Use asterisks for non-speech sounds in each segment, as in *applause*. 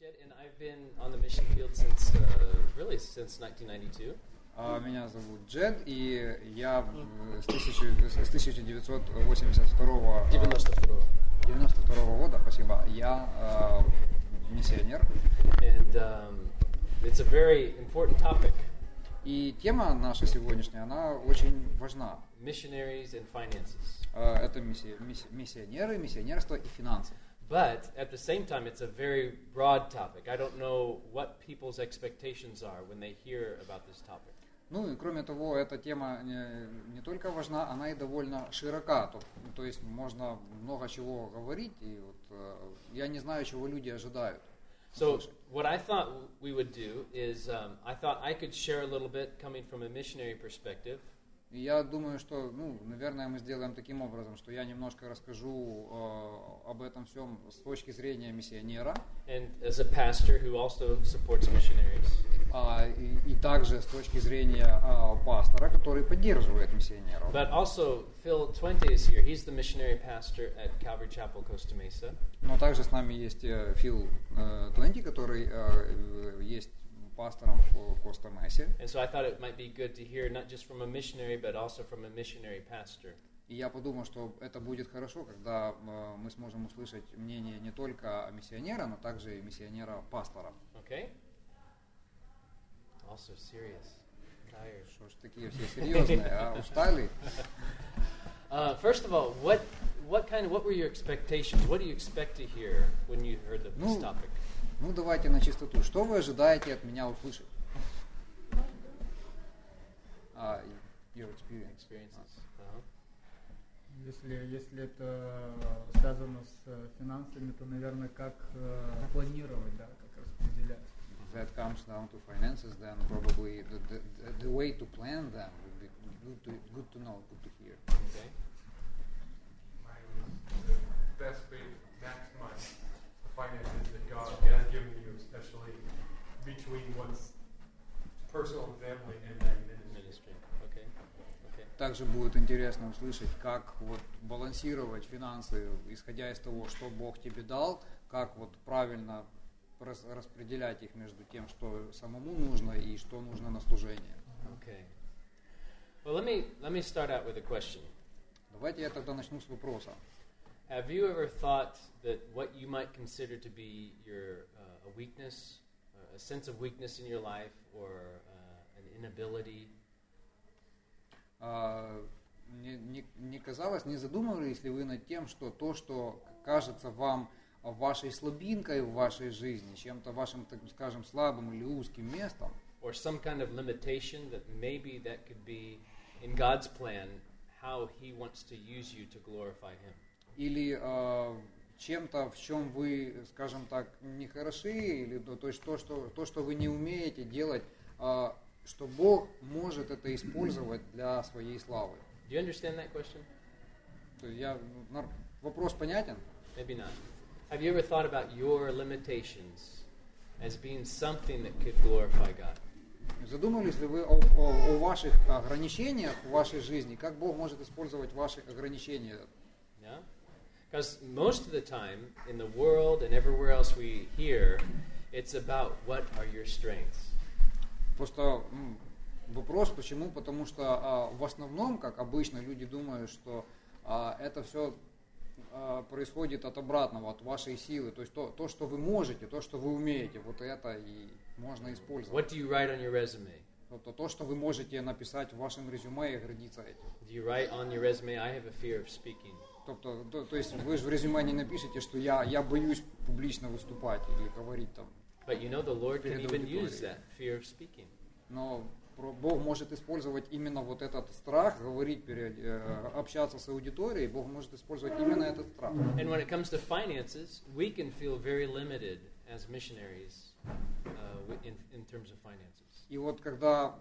yet, and I've been on the mission field since uh, really since 1992. А, Меня зовут Джед, и я в- с, 1000 с 1982 92 92 года, спасибо, я э, миссионер. And um, it's a very important topic И тема наша сегодняшняя, она очень важна. missionaries and finances. Э, Это мисси- мисси- миссионеры, миссионерство и финансы. But at the same time, it's a very broad topic. I don't know what people's expectations are when they hear about this topic. Ну и кроме того, эта тема не, не только важна, она и довольно широка. То, то есть можно много чего говорить, и вот э, я не знаю, чего люди ожидают. So, услышать. what I thought we would do is um, I thought I could share a little bit coming from a missionary perspective. И я думаю, что, ну, наверное, мы сделаем таким образом, что я немножко расскажу э, об этом всем с точки зрения миссионера, And as a pastor who also supports missionaries. а, и, и также с точки зрения а, пастора, который поддерживает миссионеров. But also, Phil Twente is here. He's the missionary pastor at Calvary Chapel, Costa Mesa. Но также с нами есть э, Фил э, Тленти, который э, э, есть пастором в Коста-Мессе. And so I thought it might be good to hear not just from a missionary, but also from a missionary pastor. И я подумал, что это будет хорошо, когда э, мы сможем услышать мнение не только миссионера, но также и миссионера-пастора. Okay? Also serious. Tired. Что ж, такие все серьезные, а *laughs* устали. Uh, first of all, what what kind of what were your expectations? What do you expect to hear when you heard of this Ну, topic? Ну, давайте на чистоту. Что вы ожидаете от меня услышать? А, your experience. Experiences. Uh-huh. Если, если это связано с э, финансами, то, наверное, как э, планировать, да, как распределять. If that comes down to finances, then probably the, the, the- way to plan them would be good to, good to know, good to hear. Okay. the best way to maximize the finances God has given you, especially between one's personal and family and then ministry. Ministry. Okay. Okay. Также будет интересно услышать, как вот балансировать финансы, исходя из того, что Бог тебе дал, как вот правильно рас- распределять их между тем, что самому нужно и что нужно на служение. Okay. Well, let me let me start out with a question. Давайте я тогда начну с вопроса. Have you ever thought that what you might consider to be your uh, a weakness, uh, a sense of weakness in your life, or uh, an inability, А, не, не- не казалось, не задумывались ли вы над тем, что то, что кажется вам вашей слабинкой в вашей жизни, чем-то вашим, так скажем, слабым или узким местом, or some kind of limitation that maybe that could be in God's plan how He wants to use you to glorify Him? Или а, чем-то, в чем вы, скажем так, не хороши, или то, есть то, что, то, что вы не умеете делать, а, что Бог может это использовать для своей славы. Do you understand that question? То есть я, вопрос понятен? Maybe not. Have you ever thought about your limitations as being something that could glorify God? Задумывались ли вы о, о- о ваших ограничениях в вашей жизни, как Бог может использовать ваши ограничения? Because most of the time in the world and everywhere else we hear, it's about what are your strengths. Просто вопрос, почему? Потому что а, в основном, как обычно, люди думают, что а, это все происходит от обратного, от вашей силы. То есть то, то, что вы можете, то, что вы умеете, вот это и можно использовать. What do you write on your resume? То, то, что вы можете написать в вашем резюме и гордиться этим. Do you write on your resume, I have a fear of speaking? Тобто, то, то есть вы же в резюме не напишите, что я, я боюсь публично выступать или говорить там. But you know the Lord can even use that fear of speaking. Но Бог может использовать именно вот этот страх, говорить, перед, э, общаться с аудиторией, Бог может использовать именно этот страх. And when it comes to finances, we can feel very limited as missionaries uh, in, in terms of finances. И вот когда,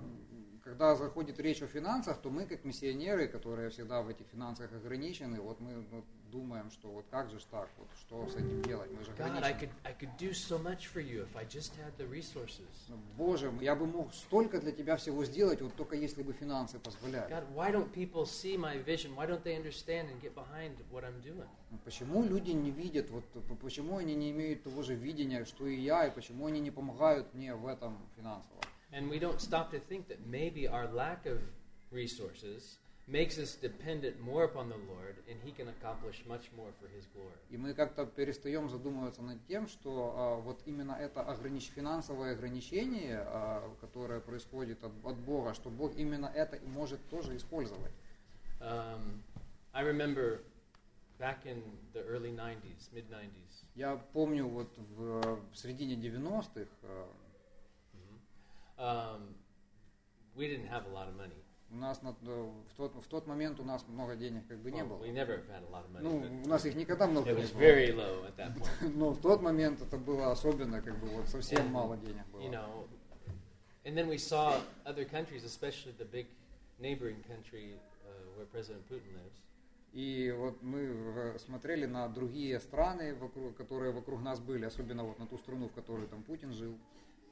когда заходит речь о финансах, то мы, как миссионеры, которые всегда в этих финансах ограничены, вот мы вот думаем, что вот как же так, вот что с этим делать, мы же ограничены. Ну, Боже, я бы мог столько для тебя всего сделать, вот только если бы финансы позволяли. Ну, Почему люди не видят, вот почему они не имеют того же видения, что и я, и почему они не помогают мне в этом финансово? And we don't stop to think that maybe our lack of resources makes us dependent more upon the Lord and He can accomplish much more for His glory. И мы как-то перестаем задумываться над тем, что а, вот именно это огранич... финансовое ограничение, а, которое происходит от, от Бога, что Бог именно это и может тоже использовать. Um, I remember back in the early 90s, mid 90s, Я помню вот в, в середине 90-х а, um, we didn't have a lot of money. у нас на- в, тот, в тот момент у нас много денег как бы не Well, было. we never had a lot of money. Ну, у нас их никогда много it не было. very low at that point. *laughs* Но в тот момент это было особенно, как бы вот совсем And, мало денег было. You know, and then we saw other countries, especially the big neighboring country uh, where President Putin lives. И вот мы э, смотрели на другие страны, вокруг, которые вокруг нас были, особенно вот на ту страну, в которой там Путин жил.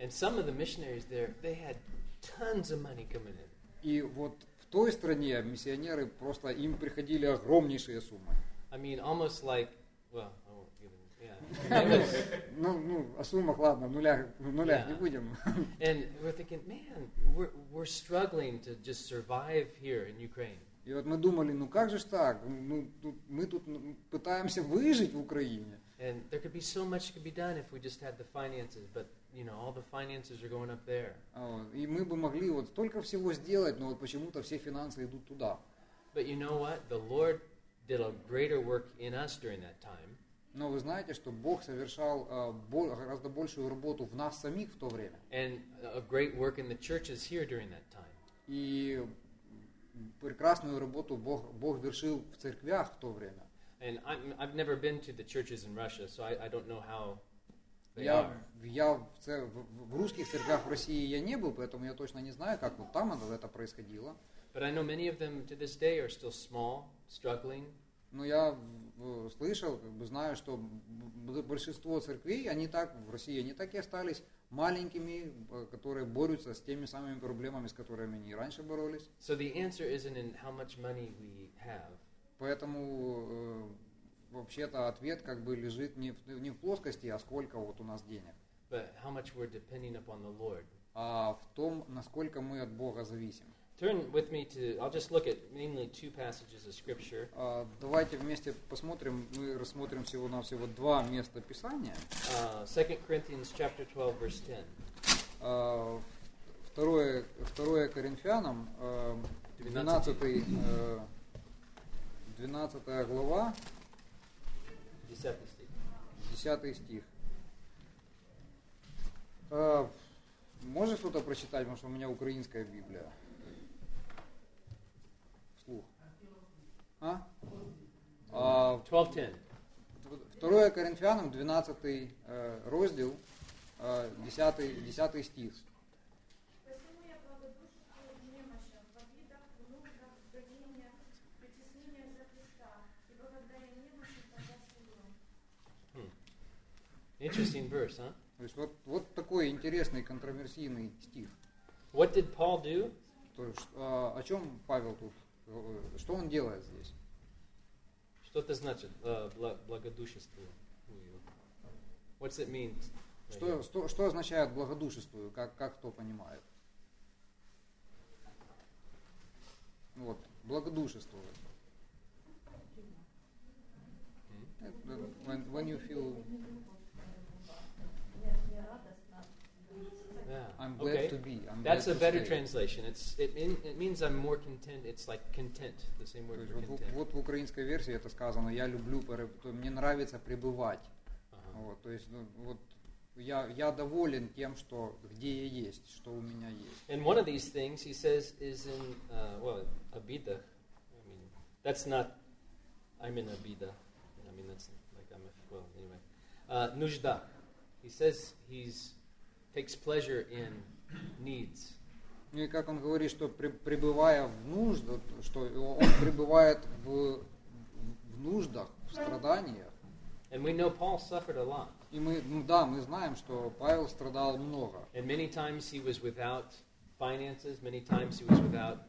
And some of the missionaries there, they had tons of money coming in. И вот в той стране миссионеры просто им приходили огромнейшие суммы. I mean, almost like, well, I won't give it, yeah. It was- *laughs* Ну, ну, о суммах, ладно, в нулях, в нулях Yeah. не будем. *laughs* and we're thinking, man, we're, we're struggling to just survive here in Ukraine. И вот мы думали, ну как же ж так? Ну, тут- мы тут ну, пытаемся выжить в Украине. And there could be so much could be done if we just had the finances, but you know, all the finances are going up there. А вот, И мы бы могли вот столько всего сделать, но вот почему-то все финансы идут туда. But you know what? The Lord did a greater work in us during that time. Но вы знаете, что Бог совершал а, бо- гораздо большую работу в нас самих в то время. and a great work in the churches here during that time. И прекрасную работу Бог, Бог вершил в церквях в то время. And I'm, I've never been to the churches in Russia, so I, I don't know how they Я, я в, цер- в- русских церквях в России я не был, поэтому я точно не знаю, как вот там это, происходило. But I know many of them to this day are still small, struggling, Но я в- слышал, как бы знаю, что большинство церквей, они так, в России они так и остались маленькими, э, которые борются с теми самыми проблемами, с которыми они и раньше боролись. So the answer isn't in how much money we have, Поэтому э, вообще-то ответ как бы лежит не в, не в плоскости, а сколько вот у нас денег, but how much we're depending upon the Lord. а в том, насколько мы от Бога зависим. Turn with me to, I'll just look at mainly two passages of Scripture. А, Давайте вместе посмотрим, мы рассмотрим всего-навсего два места Писания. Uh, 2 Corinthians chapter 12, verse 10. А, Второе, второе Коринфянам, э, 12, э, 12 глава, 10 стих. 10 стих. А, Можешь что-то прочитать, потому что у меня украинская Библия. Вслух. А? А, 12:10. Второе Коринфянам, 12 э, розділ, э, 10, 10 стих. Посему я благодушествую в немощах, в обидах, в нуждах, в гонениях, в притеснениях за Христа, ибо когда я немощен, тогда силен. Interesting verse, huh? То есть вот, вот такой интересный контроверсийный стих. What did Paul do? То есть, а, о чем Павел тут, э, что он делает здесь? Что это значит? э, бла- благодушествую. What's it mean? Что, что, что означает благодушествую, как, как кто понимает? Вот, благодушествовать. Это When, when you feel Yeah. I'm glad okay. to be. I'm That's glad a to better stay. translation. It's it, mean, it means I'm more content. It's like content. The same То word есть for вот, в- content. вот в украинской версии это сказано, я люблю, пере- то мне нравится пребывать. Uh-huh. Вот, то есть ну, вот я, я доволен тем, что где я есть, что у меня есть. And one of these things he says is in uh, well abida. I mean that's not I'm in abida. I mean that's like I'm a, well anyway. Uh, nujda. He says he's takes pleasure in needs. Ну и как он говорит, что при- пребывая в нуждах, что он пребывает в, в нуждах, в страданиях. And we know Paul suffered a lot. И мы, ну да, мы знаем, что Павел страдал много. And many times he was without finances, many times he was without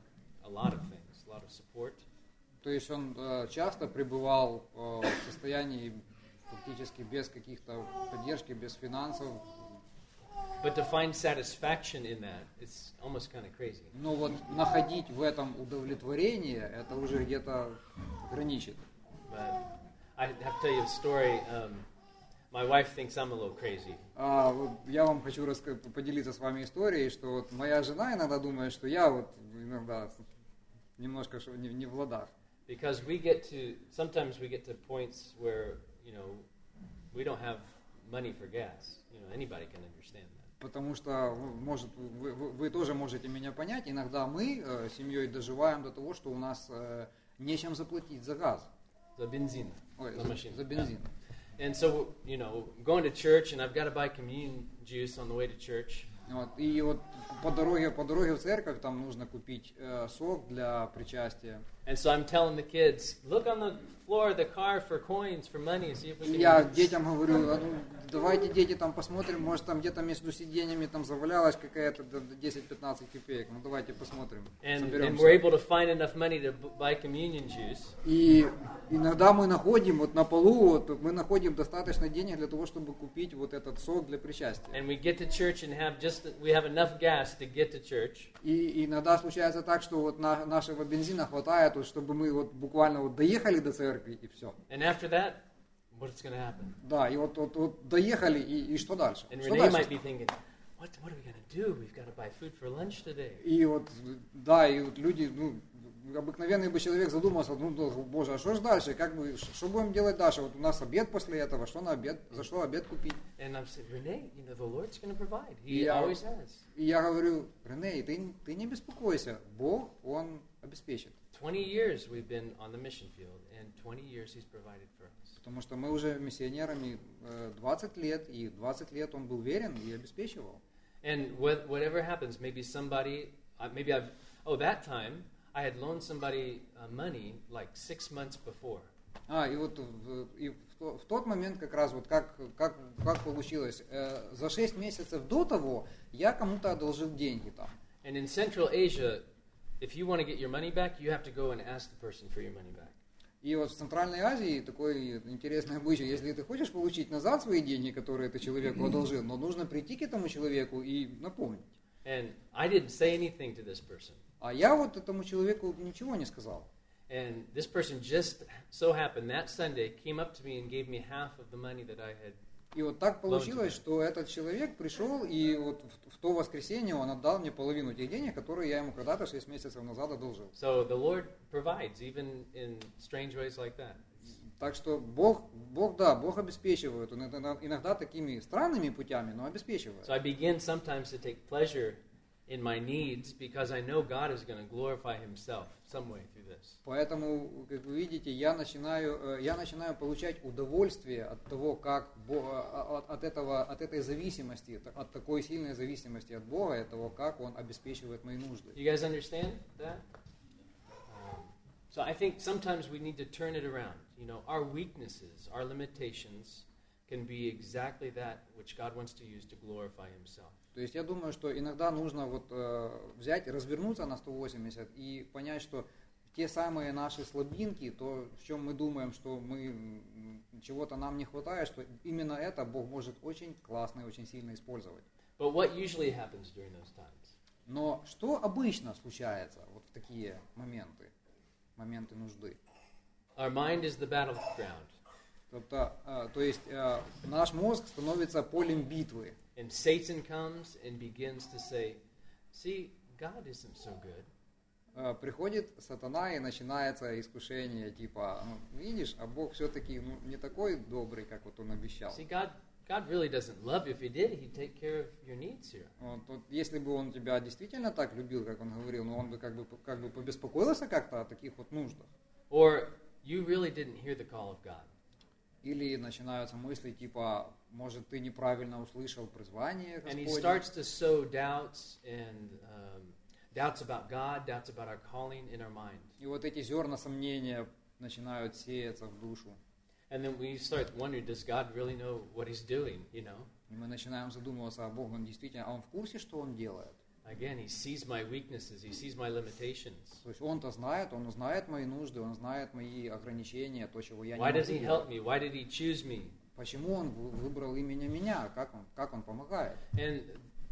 a lot of things, a lot of support. То есть он э, часто пребывал э, в состоянии фактически без каких-то поддержки, без финансов. But to find satisfaction in that, it's almost kind of crazy. Но вот находить в этом удовлетворение, это уже где-то граничит. But I have to tell you a story. Um, my wife thinks I'm a little crazy. А, вот я вам хочу поделиться с вами историей, что вот моя жена иногда думает, что я вот иногда немножко не, не в ладах. Because we get to, sometimes we get to points where, you know, we don't have money for gas. You know, anybody can understand that. Потому что, ну, может, вы, вы- тоже можете меня понять, иногда мы э, семьей доживаем до того, что у нас э, нечем заплатить за газ, The benzina. ой, за, machine. за бензин. And so, you know, going to church, and I've got to buy communion juice on the way to church. Вот, и вот по дороге, по дороге в церковь там нужно купить э, сок для причастия. And so I'm telling the kids, look on the floor of the car for coins, for money, see if we can. я детям говорю, «А ну, давайте, дети, там посмотрим, может, там где-то между сиденьями там завалялась какая-то д- д- 10-15 копеек. Ну, давайте посмотрим, And, and we're able to find enough money to buy communion juice. И иногда мы находим вот на полу, вот, мы находим достаточно денег для того, чтобы купить вот этот сок для причастия. And we get to church and have just, we have enough gas to get to church. И иногда случается так, что вот на, нашего бензина хватает, вот, чтобы мы вот буквально вот доехали до церкви и все. And after that, what's going to happen? Да, и вот, вот, вот доехали, и, и что дальше? And Что Renee дальше? might be thinking, what, what are we going to do? We've got to buy food for lunch today. И вот, да, и вот люди, ну, обыкновенный бы человек задумался, ну, боже, а что ж дальше, как бы, что будем делать дальше? Вот у нас обед после этого, что на обед, за что обед купить? And I'm saying, Renee, you know, the Lord's going to provide. He Yeah. always has. И я говорю, Рене, ты, ты не беспокойся, Бог, Он обеспечит. 20 years we've been on the mission field, and 20 years He's provided for us. Потому что мы уже миссионерами э, 20 лет, и 20 лет Он был верен и обеспечивал. And what, whatever happens, maybe somebody, uh, maybe I've, oh, that time I had loaned somebody uh, money like six months before. А, и вот в, и в, в тот момент как раз вот как, как, как получилось, э, за 6 месяцев до того я кому-то одолжил деньги там. And in Central Asia, if you want to get your money back, you have to go and ask the person for your money back. И вот в Центральной Азии такой интересный обычай, если ты хочешь получить назад свои деньги, которые ты человеку одолжил, но нужно прийти к этому человеку и напомнить. And I didn't say anything to this person. А я вот этому человеку ничего не сказал. And this person just so happened that Sunday came up to me and gave me half of the money that I had. И вот так получилось, что этот человек пришел, и вот в, в то воскресенье он отдал мне половину тех денег, которые я ему когда-то 6 месяцев назад одолжил. So the Lord provides, even in strange ways like that. Так что Бог, Бог, да, Бог обеспечивает. Он иногда, иногда такими странными путями, но обеспечивает. So I begin sometimes to take pleasure in my needs because I know God is going to glorify Himself some way. Поэтому, как вы видите, я начинаю, э, я начинаю получать удовольствие от того, как Бо- э, от, от этого, от этой зависимости, от такой сильной зависимости от Бога, от того, как Он обеспечивает мои нужды. You guys understand that? Um, so I think sometimes we need to turn it around. You know, our weaknesses, our limitations can be exactly that which God wants to use to glorify Himself. То есть я думаю, что иногда нужно вот э, взять, развернуться на 180 и понять, что те самые наши слабинки, то, в чем мы думаем, что мы чего-то нам не хватает, что именно это Бог может очень классно и очень сильно использовать. But what usually happens during those times? Но что обычно случается вот в такие моменты, моменты нужды? Our mind is the battleground, Тобто, э, то есть э, наш мозг становится полем битвы. and Satan comes and begins to say, See, God isn't so good. Э, Приходит сатана и начинается искушение, типа, ну, видишь, а Бог все-таки ну, не такой добрый, как вот он обещал. See, God, God really doesn't love you. If He did, He'd take care of your needs here. Вот, вот если бы он тебя действительно так любил, как он говорил, но он бы как бы, как бы побеспокоился как-то о таких вот нуждах. Or you really didn't hear the call of God. Или начинаются мысли типа, может, ты неправильно услышал призвание And he Господне. starts to sow doubts and um, doubts about God, doubts about our calling in our mind. И вот эти зерна сомнения начинают сеяться в душу. And then we start wondering, does God really know what he's doing, you know? И мы начинаем задумываться о Боге, он действительно, а он в курсе, что он делает? Again, he sees my weaknesses, he sees my limitations. То есть он-то знает, он знает мои нужды, он знает мои ограничения, то, чего я Why не does могу he help me? Why did he choose me? Почему он вы- выбрал именно меня? Как он, как он помогает? And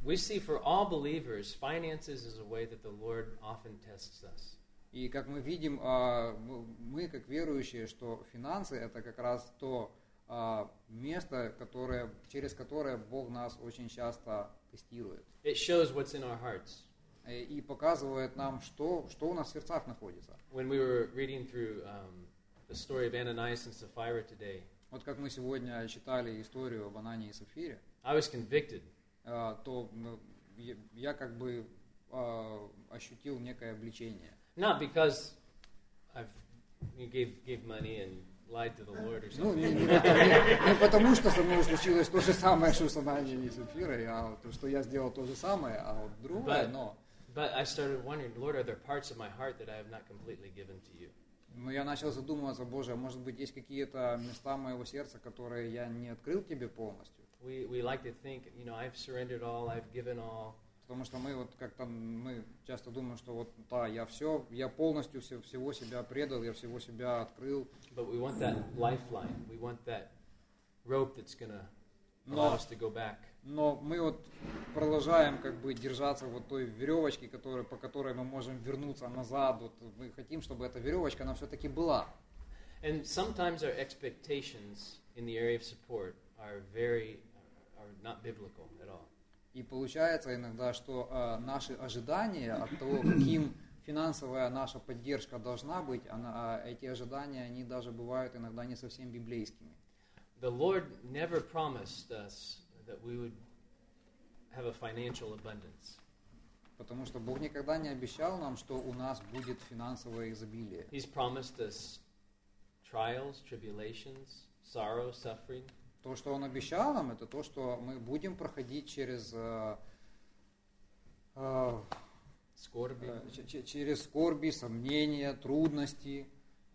we see for all believers, finances is a way that the Lord often tests us. И как мы видим, а, мы- как верующие, что финансы это как раз то а, место, которое, через которое Бог нас очень часто тестирует. It shows what's in our hearts. И показывает нам, что, что у нас в сердцах находится. When we were reading through um, the story of Ananias and Sapphira today, Вот как мы сегодня читали историю об Анане и Сапфире, I was convicted. А, то ну, я- как бы а, ощутил некое обличение. Not because I've you gave gave money and lied to the Lord or Ну, something. не, не потому, не потому, что со мной случилось то же самое, что с Ананией и Сапфирой, а то, что я сделал то же самое, а вот другое, But- но... But I started wondering, Lord, are there parts of my heart that I have not completely given to you? Но я начал задумываться, Боже, а может быть есть какие-то места моего сердца, которые я не открыл тебе полностью? We, we like to think, you know, I've surrendered all, I've given all, Потому что мы вот как-то, мы часто думаем, что вот, да, я все, я полностью все- всего себя предал, я всего себя открыл, but we want that lifeline. We want that rope that's going to Но- allow us to go back. но мы вот продолжаем как бы держаться вот той веревочки, которой, по которой мы можем вернуться назад. Вот мы хотим, чтобы эта веревочка, она все-таки была. And sometimes our expectations in the area of support are very, are not biblical at all. И получается иногда, что э, наши ожидания от того, каким финансовая наша поддержка должна быть, она, а эти ожидания, они даже бывают иногда не совсем библейскими. The Lord never promised us that we would have a financial abundance. Потому что Бог никогда не обещал нам, что у нас будет финансовое изобилие. He's promised us trials, tribulations, sorrow, suffering. То, что Он обещал нам, это то, что мы будем проходить через, э, э, Скорби, э, через скорби, сомнения, трудности,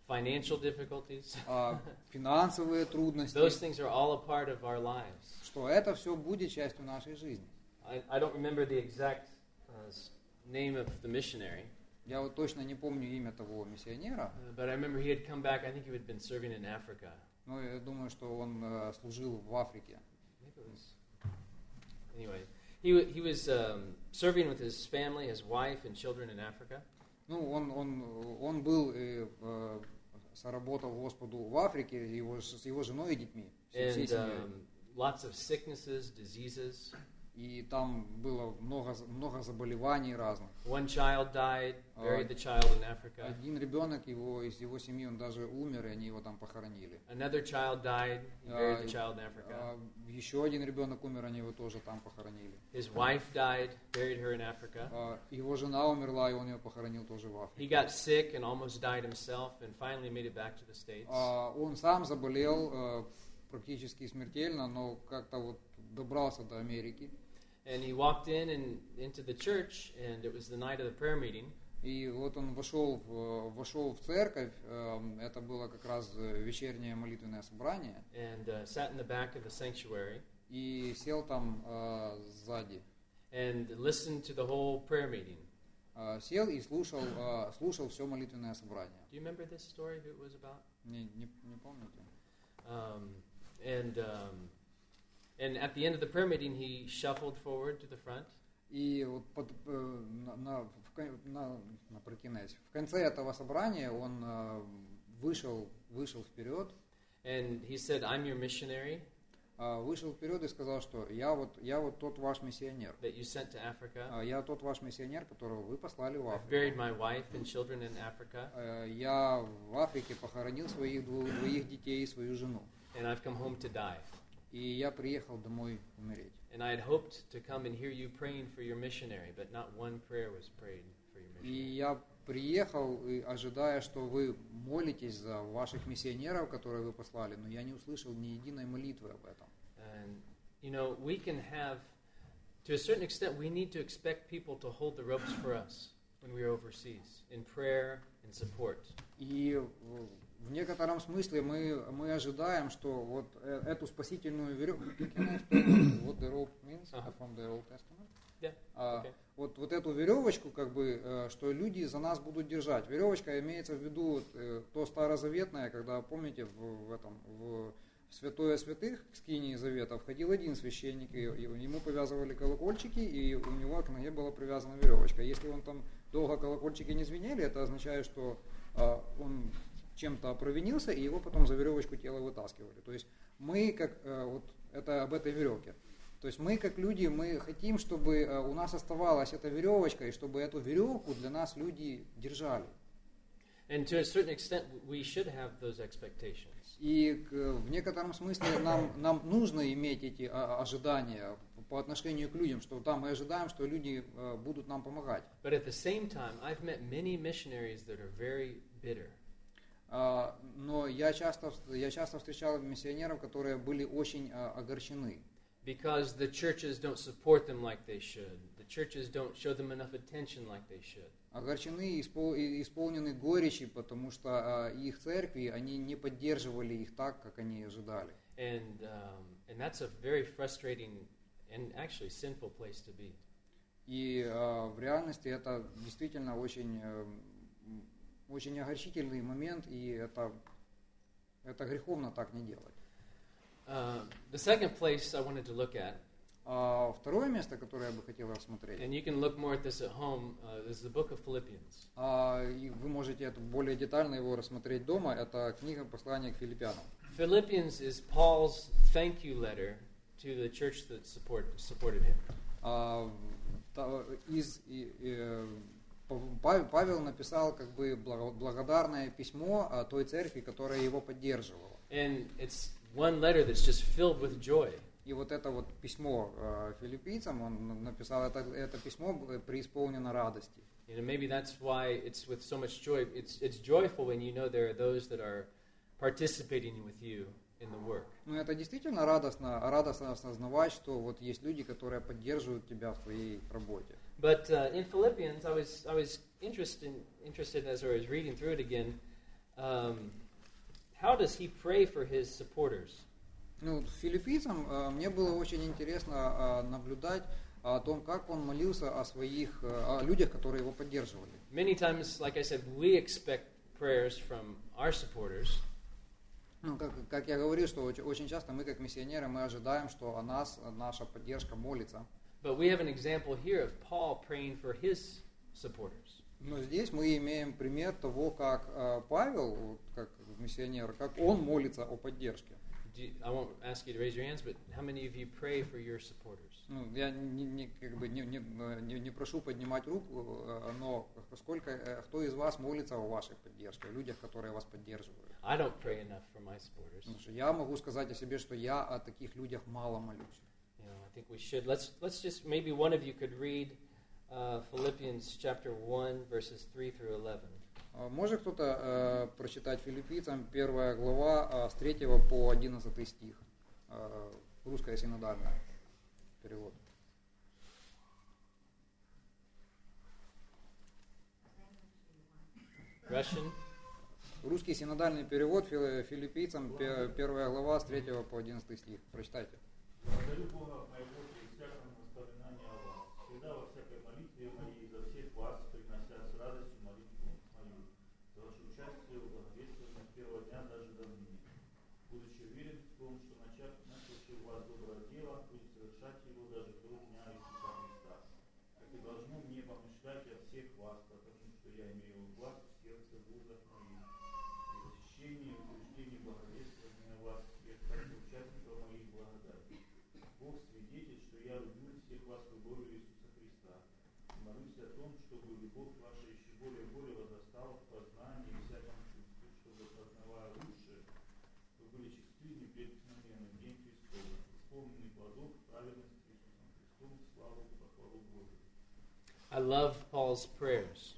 financial difficulties. э, финансовые трудности, Those things are all a part of our lives. что это все будет частью нашей жизни. I, I don't remember the exact uh, name of the missionary, Я вот точно не помню имя того миссионера, uh, but I remember he had come back. I think he had been serving in Africa. но я думаю, что он э, служил в Африке. Maybe it was. Anyway, he, wa- he was um, serving with his family, his wife, and children in Africa. Ну, он, он, он был, э, э, соработал Господу в Африке его, с его женой и детьми, всей, всей And семьей. um, lots of sicknesses, diseases. И там было много, много заболеваний разных. One child died, buried Uh, the child in Africa. Один ребенок его, из его семьи, он даже умер, и они его там похоронили. Another child died, he buried the Uh, child in Africa. А еще один ребенок умер, они его тоже там похоронили. His wife died, buried her in Africa. А Его жена умерла, и он ее похоронил тоже в He Африке. got sick and almost died himself and finally made it back to the States. А Он сам заболел э, практически смертельно, но как-то вот добрался до Америки. And he walked in and into the church, and it was the night of the prayer meeting. И вот он вошел в, вошел в церковь, эм, это было как раз э, вечернее молитвенное собрание, and uh, sat in the back of the sanctuary и сел там э, сзади. and listened to the whole prayer meeting. Э, Сел и слушал, э, слушал все молитвенное собрание. Do you remember this story? Who it was about? Не, не, не помните? Um, and um, and at the end of the prayer meeting, he shuffled forward to the front, И вот под, э, на, на, в, кон- на, напрокинаясь, в конце этого собрания он э, вышел, вышел вперед, and he said, "I'm your missionary э, вышел вперед и сказал, что я вот, я вот тот ваш миссионер. that you sent to Africa. А Я тот ваш миссионер, которого вы послали в I've Африку. buried my wife and children in Africa, Э, Я в Африке похоронил своих двух, двоих детей и свою жену. and I've come home to die. И я приехал домой умереть. And I had hoped to come and hear you praying for your missionary, but not one prayer was prayed for your И missionary." я приехал, и ожидая, что вы молитесь за ваших миссионеров, которые вы послали, но я не услышал ни единой молитвы об этом. And, you know, we can have, to a certain extent, we need to expect people to hold the ropes for us when we are overseas in prayer and support. И э, в некотором смысле мы, мы ожидаем, что вот э, эту спасительную веревку, what the rope means Ага. from the Old Testament, Yeah, А, okay. вот, вот эту веревочку, как бы, э, что люди за нас будут держать. Веревочка имеется в виду вот, э, то старозаветное, когда, помните, в, в этом, в святое святых, к скинии завета, входил один священник, и, и ему повязывали колокольчики, и у него к ноге была привязана веревочка. Если он там долго колокольчики не звенели, это означает, что а, он чем-то провинился, и его потом за веревочку тело вытаскивали. То есть мы, как э, вот это об этой веревке. То есть мы, как люди, мы хотим, чтобы э, у нас оставалась эта веревочка, и чтобы эту веревку для нас люди держали. And to a certain extent, we should have those expectations. И в некотором смысле нам, нам нужно иметь эти а, ожидания по отношению к людям, что да, мы ожидаем, что люди э, будут нам помогать. But at the same time, I've met many missionaries that are very bitter. А, Но я часто, я часто встречал миссионеров, которые были очень а, огорчены. because the churches don't support them like they should. The churches don't show them enough attention like they should. Огорчены и испол- и исполнены горечи, потому что а, их церкви, они не поддерживали их так, как они ожидали. And, um, and that's a very frustrating and actually sinful place to be. И в реальности это действительно очень, э, м, очень огорчительный момент, и это, это греховно так не делать. Uh, the second place I wanted to look at, А второе место, которое я бы хотел рассмотреть, and you can look more at this at home, uh, is the book of Philippians. и вы можете это более детально его рассмотреть дома, это книга послания к филиппянам. Philippians is Paul's thank you letter to the church that support, supported him. А, из, Пав- Павел написал как бы благо- благодарное письмо а, той церкви, которая его поддерживала. And it's one letter that's just filled with joy. И вот это вот письмо э, филиппийцам, он написал, это, это письмо преисполнено радости. You know, maybe that's why it's with so much joy. It's, it's joyful when you know there are those that are participating with you in the work. Но это действительно радостно, радостно осознавать, что вот есть люди, которые поддерживают тебя в твоей работе. But uh, in Philippians, I was, I was interested, interested as I was reading through it again. Um, how does he pray for his supporters? Ну, вот филиппийцам э, мне было очень интересно э, наблюдать о том, как он молился о своих, э, о людях, которые его поддерживали. Many times, like I said, we expect prayers from our supporters, Ну, как, как я говорил, что очень, очень часто мы, как миссионеры, мы ожидаем, что о нас наша поддержка молится. But we have an example here of Paul praying for his supporters. Но здесь мы имеем пример того, как э, Павел, как миссионер, как он молится о поддержке. Do you, I won't ask you to raise your hands, but how many of you pray for your supporters? Ну, я не, не- как бы не, не, не- не прошу поднимать руку, э, но сколько, э, кто из вас молится о вашей поддержке, о людях, которые вас поддерживают? I don't pray enough for my supporters. Потому что я могу сказать о себе, что я о таких людях мало молюсь. Know, I think we should. Let's let's just maybe one of you could read uh, Philippians chapter one verses three through eleven. А Может кто-то э, прочитать филиппийцам первая глава а, с 3 по 11 стих, э, русская синодальная перевод. Russian. Русский синодальный перевод фили- филиппийцам пе- первая глава с 3 по 11 стих. Прочитайте. Благодарю Бога моего при всяком воспоминании о вас. Всегда во всякой молитве моей за всех вас, принося с радостью молитву мою, за ваше участие в благовествовании от первого дня даже до ныне. Будучи уверен в том, что начав начавший у вас доброе дело, будет совершать его даже до дня Иисуса Христа. Как и должно мне помышлять о всех вас, потому что я имею вас в сердце в узах моих. При восхищении и утверждении благовествования вас всех, как участников моих благодати. Бог свидетель, что я люблю всех вас любовью Иисуса Христа. И молюсь о том, чтобы любовь ваша еще более и более возрастала в познании и всяком чувстве, чтобы, познавая лучше, вы были честны непреткновенны в день Христов, исполненный плодов праведности Иисусом Христом, славу и похвалу Божию. I love Paul's prayers.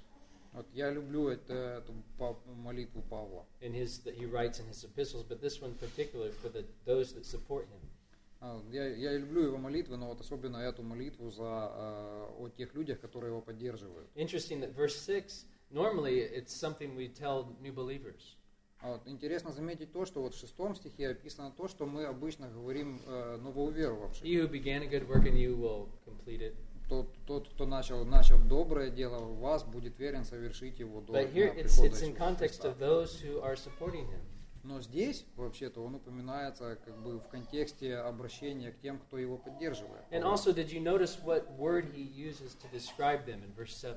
Вот я люблю это, эту па- молитву Павла. in his that he writes in his epistles, but this one particular for the those that support him. А, вот Я, я люблю его молитвы, но вот особенно эту молитву за, а, о тех людях, которые его поддерживают. Interesting that verse six. Normally, it's something we tell new believers. А вот интересно заметить то, что вот в шестом стихе описано то, что мы обычно говорим э, новоуверовавшим. He who began a good work in you will complete it. Тот, тот, кто начал, начал доброе дело в вас, будет верен совершить его до But дня here it's, прихода it's in Иисуса context Христа. of those who are supporting him. Но здесь, вообще-то, он упоминается как бы в контексте обращения к тем, кто его поддерживает. And also, did you notice what word he uses to describe them in verse 7?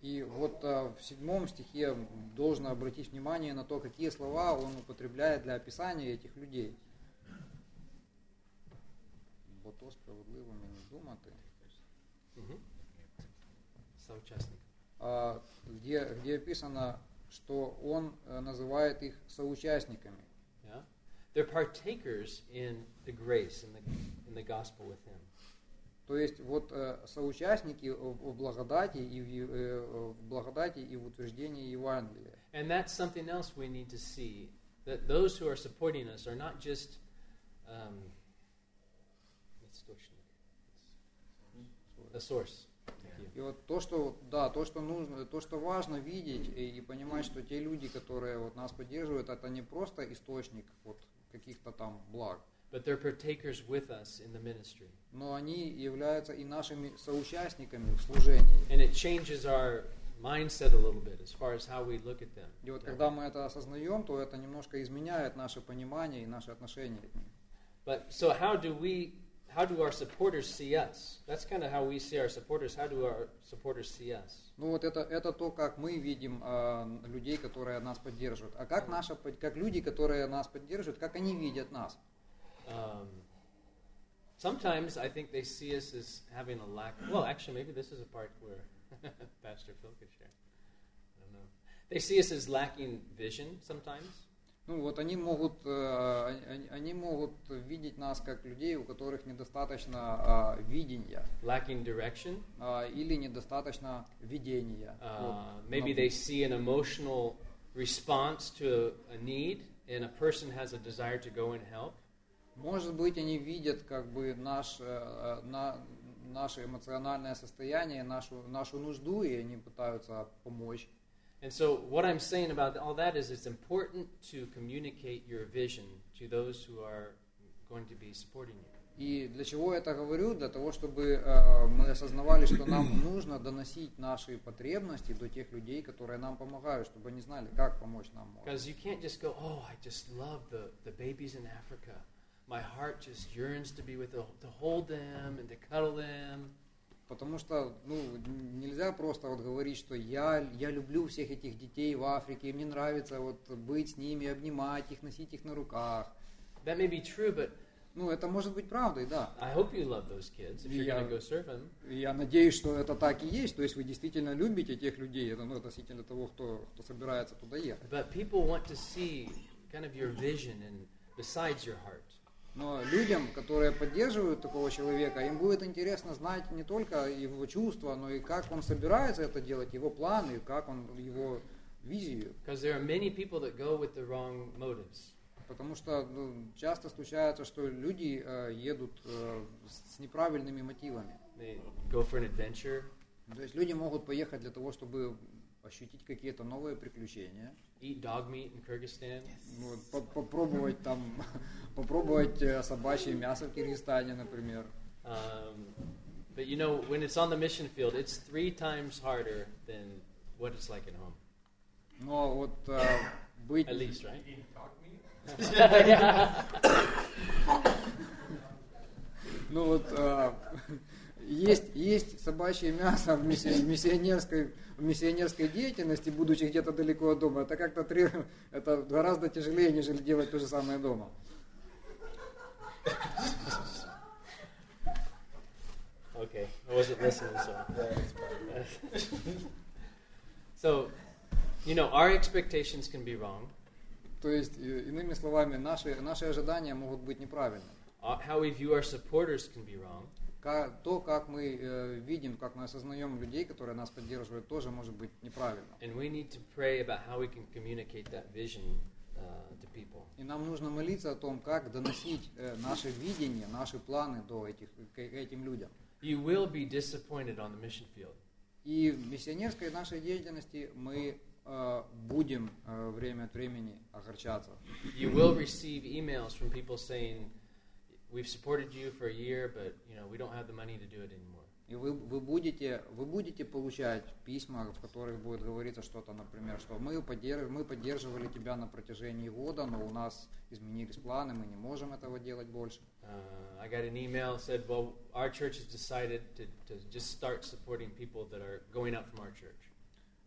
И вот а, в седьмом стихе должно обратить внимание на то, какие слова он употребляет для описания этих людей. Бо то Соучастник. А, где, где описано, что он э, называет их соучастниками. Yeah? They're partakers in the grace, in the, in the gospel with him. То есть вот э, соучастники в благодати и в, э, в благодати и в утверждении Евангелия. And that's something else we need to see that those who are supporting us are not just. Um, источник. a source. И вот то, что да, то, что нужно, то, что важно видеть и, и понимать, что те люди, которые вот нас поддерживают, это не просто источник вот каких-то там благ, But they're partakers with us in the ministry. но они являются и нашими соучастниками в служении. And it changes our mindset a little bit as far as how we look at them. И вот когда мы это осознаем, то это немножко изменяет наше понимание и наши отношения к ним. But so how do we how do our supporters see us? That's kind of how we see our supporters. How do our supporters see us? Ну вот это, это то, как мы видим а, людей, которые нас поддерживают. А как, наша, под- как люди, которые нас поддерживают, как они видят нас? Um, sometimes I think they see us as having a lack. Well, actually, maybe this is a part where *laughs* Pastor Phil could share. I don't know. They see us as lacking vision sometimes. Ну вот они могут, э, они, могут видеть нас как людей, у которых недостаточно а, видения lacking direction. а, или недостаточно видения. Uh, maybe they see an emotional response to a need, and a person has a desire to go and help. Может быть, они видят как бы наш, э, на, наше эмоциональное состояние, нашу, нашу нужду, и они пытаются помочь. And so, what I'm saying about all that is it's important to communicate your vision to those who are going to be supporting you. И для чего я это говорю? Для того, чтобы э, мы осознавали, что нам нужно доносить наши потребности до тех людей, которые нам помогают, чтобы они знали, как помочь нам. может. Because you can't just go, oh, I just love the, the babies in Africa. My heart just yearns to be with them, to hold them and to cuddle them. Потому что ну, нельзя просто вот говорить, что я, я люблю всех этих детей в Африке, мне нравится вот быть с ними, обнимать их, носить их на руках. That may be true, but Ну, это может быть правдой, да. I hope you love those kids if you're to go serve them. Я надеюсь, что это так и есть, то есть вы действительно любите тех людей, это ну, относительно того, кто, кто собирается туда ехать. But people want to see kind of your vision and besides your heart. Но людям, которые поддерживают такого человека, им будет интересно знать не только его чувства, но и как он собирается это делать, его планы, как он его визию. Потому что ну, часто случается, что люди э, едут э, с неправильными мотивами. They go for an adventure, То есть люди могут поехать для того, чтобы ощутить какие-то новые приключения, eat dog meat in Kyrgyzstan, ну, вот, по- попробовать там, попробовать э, собачье мясо в Киргизстане, например. Um, but you know, when it's on the mission field, it's three times harder than what it's like at home. Но вот э, быть, At least, right? Eating dog meat? yeah. ну вот э, есть есть собачье мясо в миссионерской в миссионерской деятельности, будучи где-то далеко от дома, это как-то три, это гораздо тяжелее, нежели делать то же самое дома. Okay, I wasn't listening, so. so, you know, our expectations can be wrong. То есть, иными словами, наши, наши ожидания могут быть неправильными. Uh, How we view our supporters can be wrong. То, как мы э, видим, как мы осознаем людей, которые нас поддерживают, тоже может быть неправильно. Vision uh. И нам нужно молиться о том, как доносить э, наше видение, наши планы до этих, к этим людям. You will be disappointed on the mission field. И в миссионерской нашей деятельности мы э, будем э, время от времени огорчаться. You will receive emails from people saying, "We've supported you for a year, but you know we don't have the money to do it anymore." И вы, вы, будете, вы будете получать письма, в которых будет говориться что-то, например, что мы, поддерж- мы поддерживали тебя на протяжении года, но у нас изменились планы, мы не можем этого делать больше. Uh, I got an email said, "Well, our church has decided to, to just start supporting people that are going out from our church."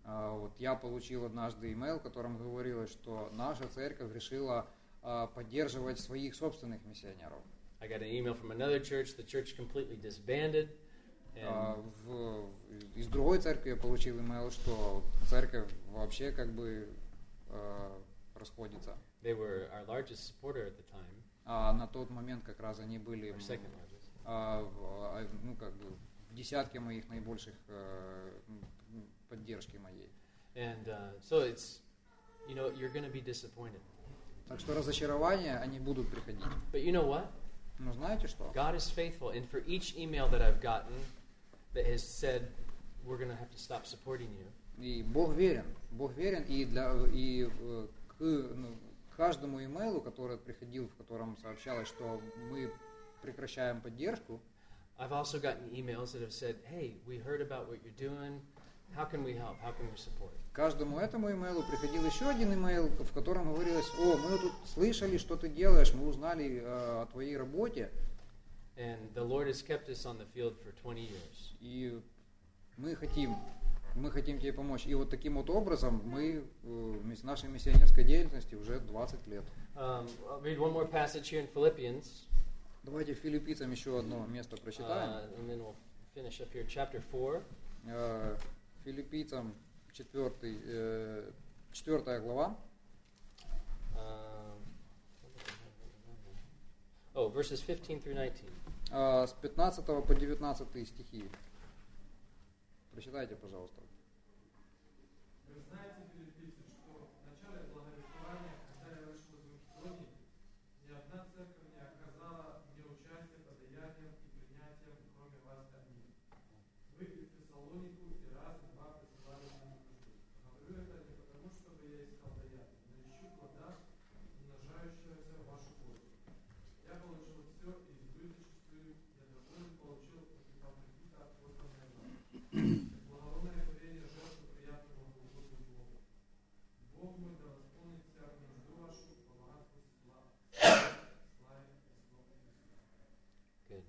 А, Вот я получил однажды имейл, в котором говорилось, что наша церковь решила а, поддерживать своих собственных миссионеров. I got an email from another church. The church completely disbanded, А, and в- из другой церкви я получил имейл, что церковь вообще как бы а, расходится. they were our largest supporter at the time, А на тот момент как раз они были our second largest. а, ну, как бы в десятке моих наибольших э, поддержки моей. And uh, so it's, you know, you're going to be disappointed. Так что разочарования, они будут приходить. But you know what? Но знаете что? God is faithful, and for each email that I've gotten that has said we're going to have to stop supporting you, И Бог верен. Бог верен, и, для, и э, к, ну, к каждому имейлу, который приходил, в котором сообщалось, что мы прекращаем поддержку, I've also gotten emails that have said, "Hey, we heard about what you're doing. How can we help? How can we support?" к каждому этому имейлу приходил еще один имейл, в котором говорилось, о, мы тут слышали, что ты делаешь, мы узнали э, о твоей работе, And the Lord has kept us on the field for 20 years. и мы хотим, мы хотим тебе помочь. И вот таким вот образом мы э, нашей миссионерской деятельности уже 20 лет. Um, I'll read one more passage here in Philippians, Давайте филиппийцам еще одно место uh, прочитаем. and then we'll finish up here. Chapter 4. Э, Филиппийцам 4, 4 глава, Um, oh, verses 15 through 19. э, с 15 по 19 стихи. Прочитайте, пожалуйста. Вы знаете, филиппийцы, что в начале благовествования, когда я вышел из Македонии, ни одна церковь не оказала мне участия подаянием и принятием, кроме вас одних. Вы и в Фессалонику и раз, и два присылали мне нужду. Говорю это не потому, чтобы я искал даяние, но ищу плода, умножающегося в вашу пользу. Я получил все и избыточествую, я доволен получил от Епафродита посланное вам. Благородное творение жертвы приятного Господу Богу. Бог мой да восполнит всякую нужду вашу по богатству славы, славе Христова Иисуса. Good.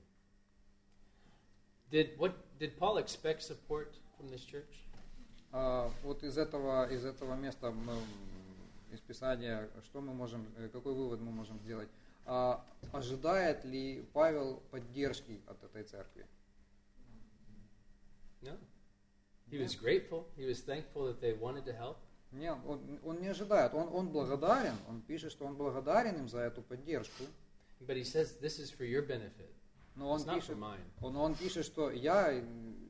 Did what did Paul expect support from this church? А, Вот из этого, из этого места, мы, из Писания, что мы можем, э, какой вывод мы можем сделать? А, Ожидает ли Павел поддержки от этой церкви? No. He was grateful. He was thankful that they wanted to help. Нет, он, он не ожидает, он, он благодарен, он пишет, что он благодарен им за эту поддержку, But he says this is for your benefit. Но он пишет, он, он пишет, что я,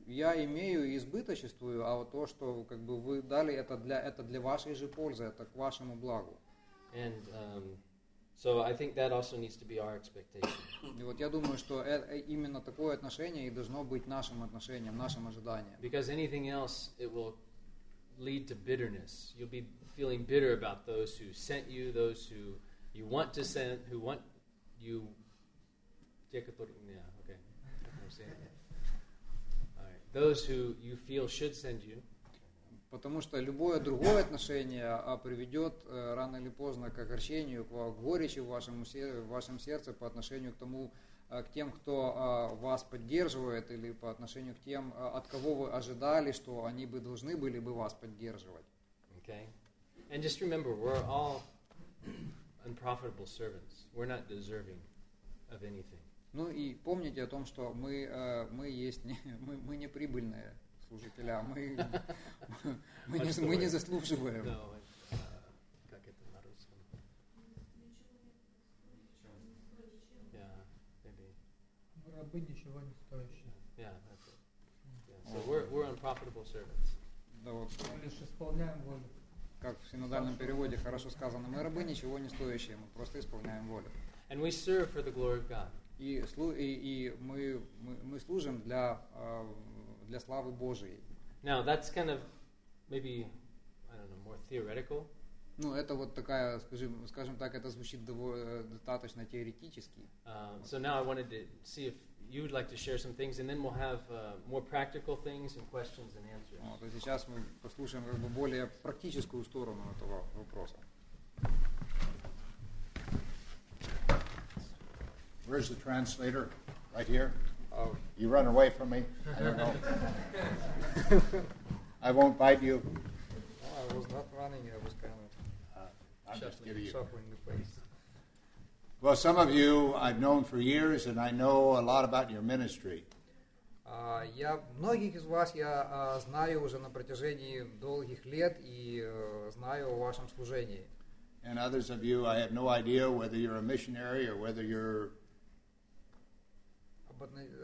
я имею и избыточествую, а вот то, что как бы вы дали, это для, это для вашей же пользы, это к вашему благу. And um, so I think that also needs to be our expectation. И вот я думаю, что э- э, именно такое отношение и должно быть нашим отношением, нашим ожиданием. Because anything else, it will lead to bitterness. You'll be feeling bitter about those who sent you, those who you want to send, who want you. Те, которые- Yeah, okay. All right. Those who you feel should send you, Потому что любое другое отношение а, приведет э, рано или поздно к огорчению, к горечи в вашем, в вашем сердце по отношению к тому, а, к тем, кто а, вас поддерживает, или по отношению к тем, а, от кого вы ожидали, что они бы должны были бы вас поддерживать. okay? And just remember, we're all unprofitable servants. We're not deserving of anything. Ну и помните о том, что мы, э, мы есть не, *laughs* мы, мы не прибыльные служителя, мы, *laughs* мы, не, мы не заслуживаем. Uh, как это на русском? Рабы ничего не Стоящие. Yeah, that's it. Yeah. So we're, we're unprofitable servants. Да вот, Мы лишь исполняем волю. как в синодальном переводе хорошо сказано, мы рабы ничего не стоящие, мы просто исполняем волю. And we serve for the glory of God. И, и, и мы, мы, мы служим для, а, для славы Божией. Now, that's kind of maybe, I don't know, more theoretical. Ну, это вот такая, скажем, скажем так, это звучит достаточно теоретически. Um, so now I wanted to see if you would like to share some things, and then we'll have uh, more practical things and questions and answers. Вот, а сейчас мы послушаем как бы более практическую сторону этого вопроса. Where's the translator? Right here? А, You run away from me? I don't know. *laughs* I won't bite you. I was not running, I was kind Uh, I'm just of giving you. shuffling the pace. Well, some of you I've known for years, and I know a lot about your ministry. А, Я многих из вас я а, знаю уже на протяжении долгих лет и э, знаю о вашем служении. And others of you, I have no idea whether you're a missionary or whether you're Об отно-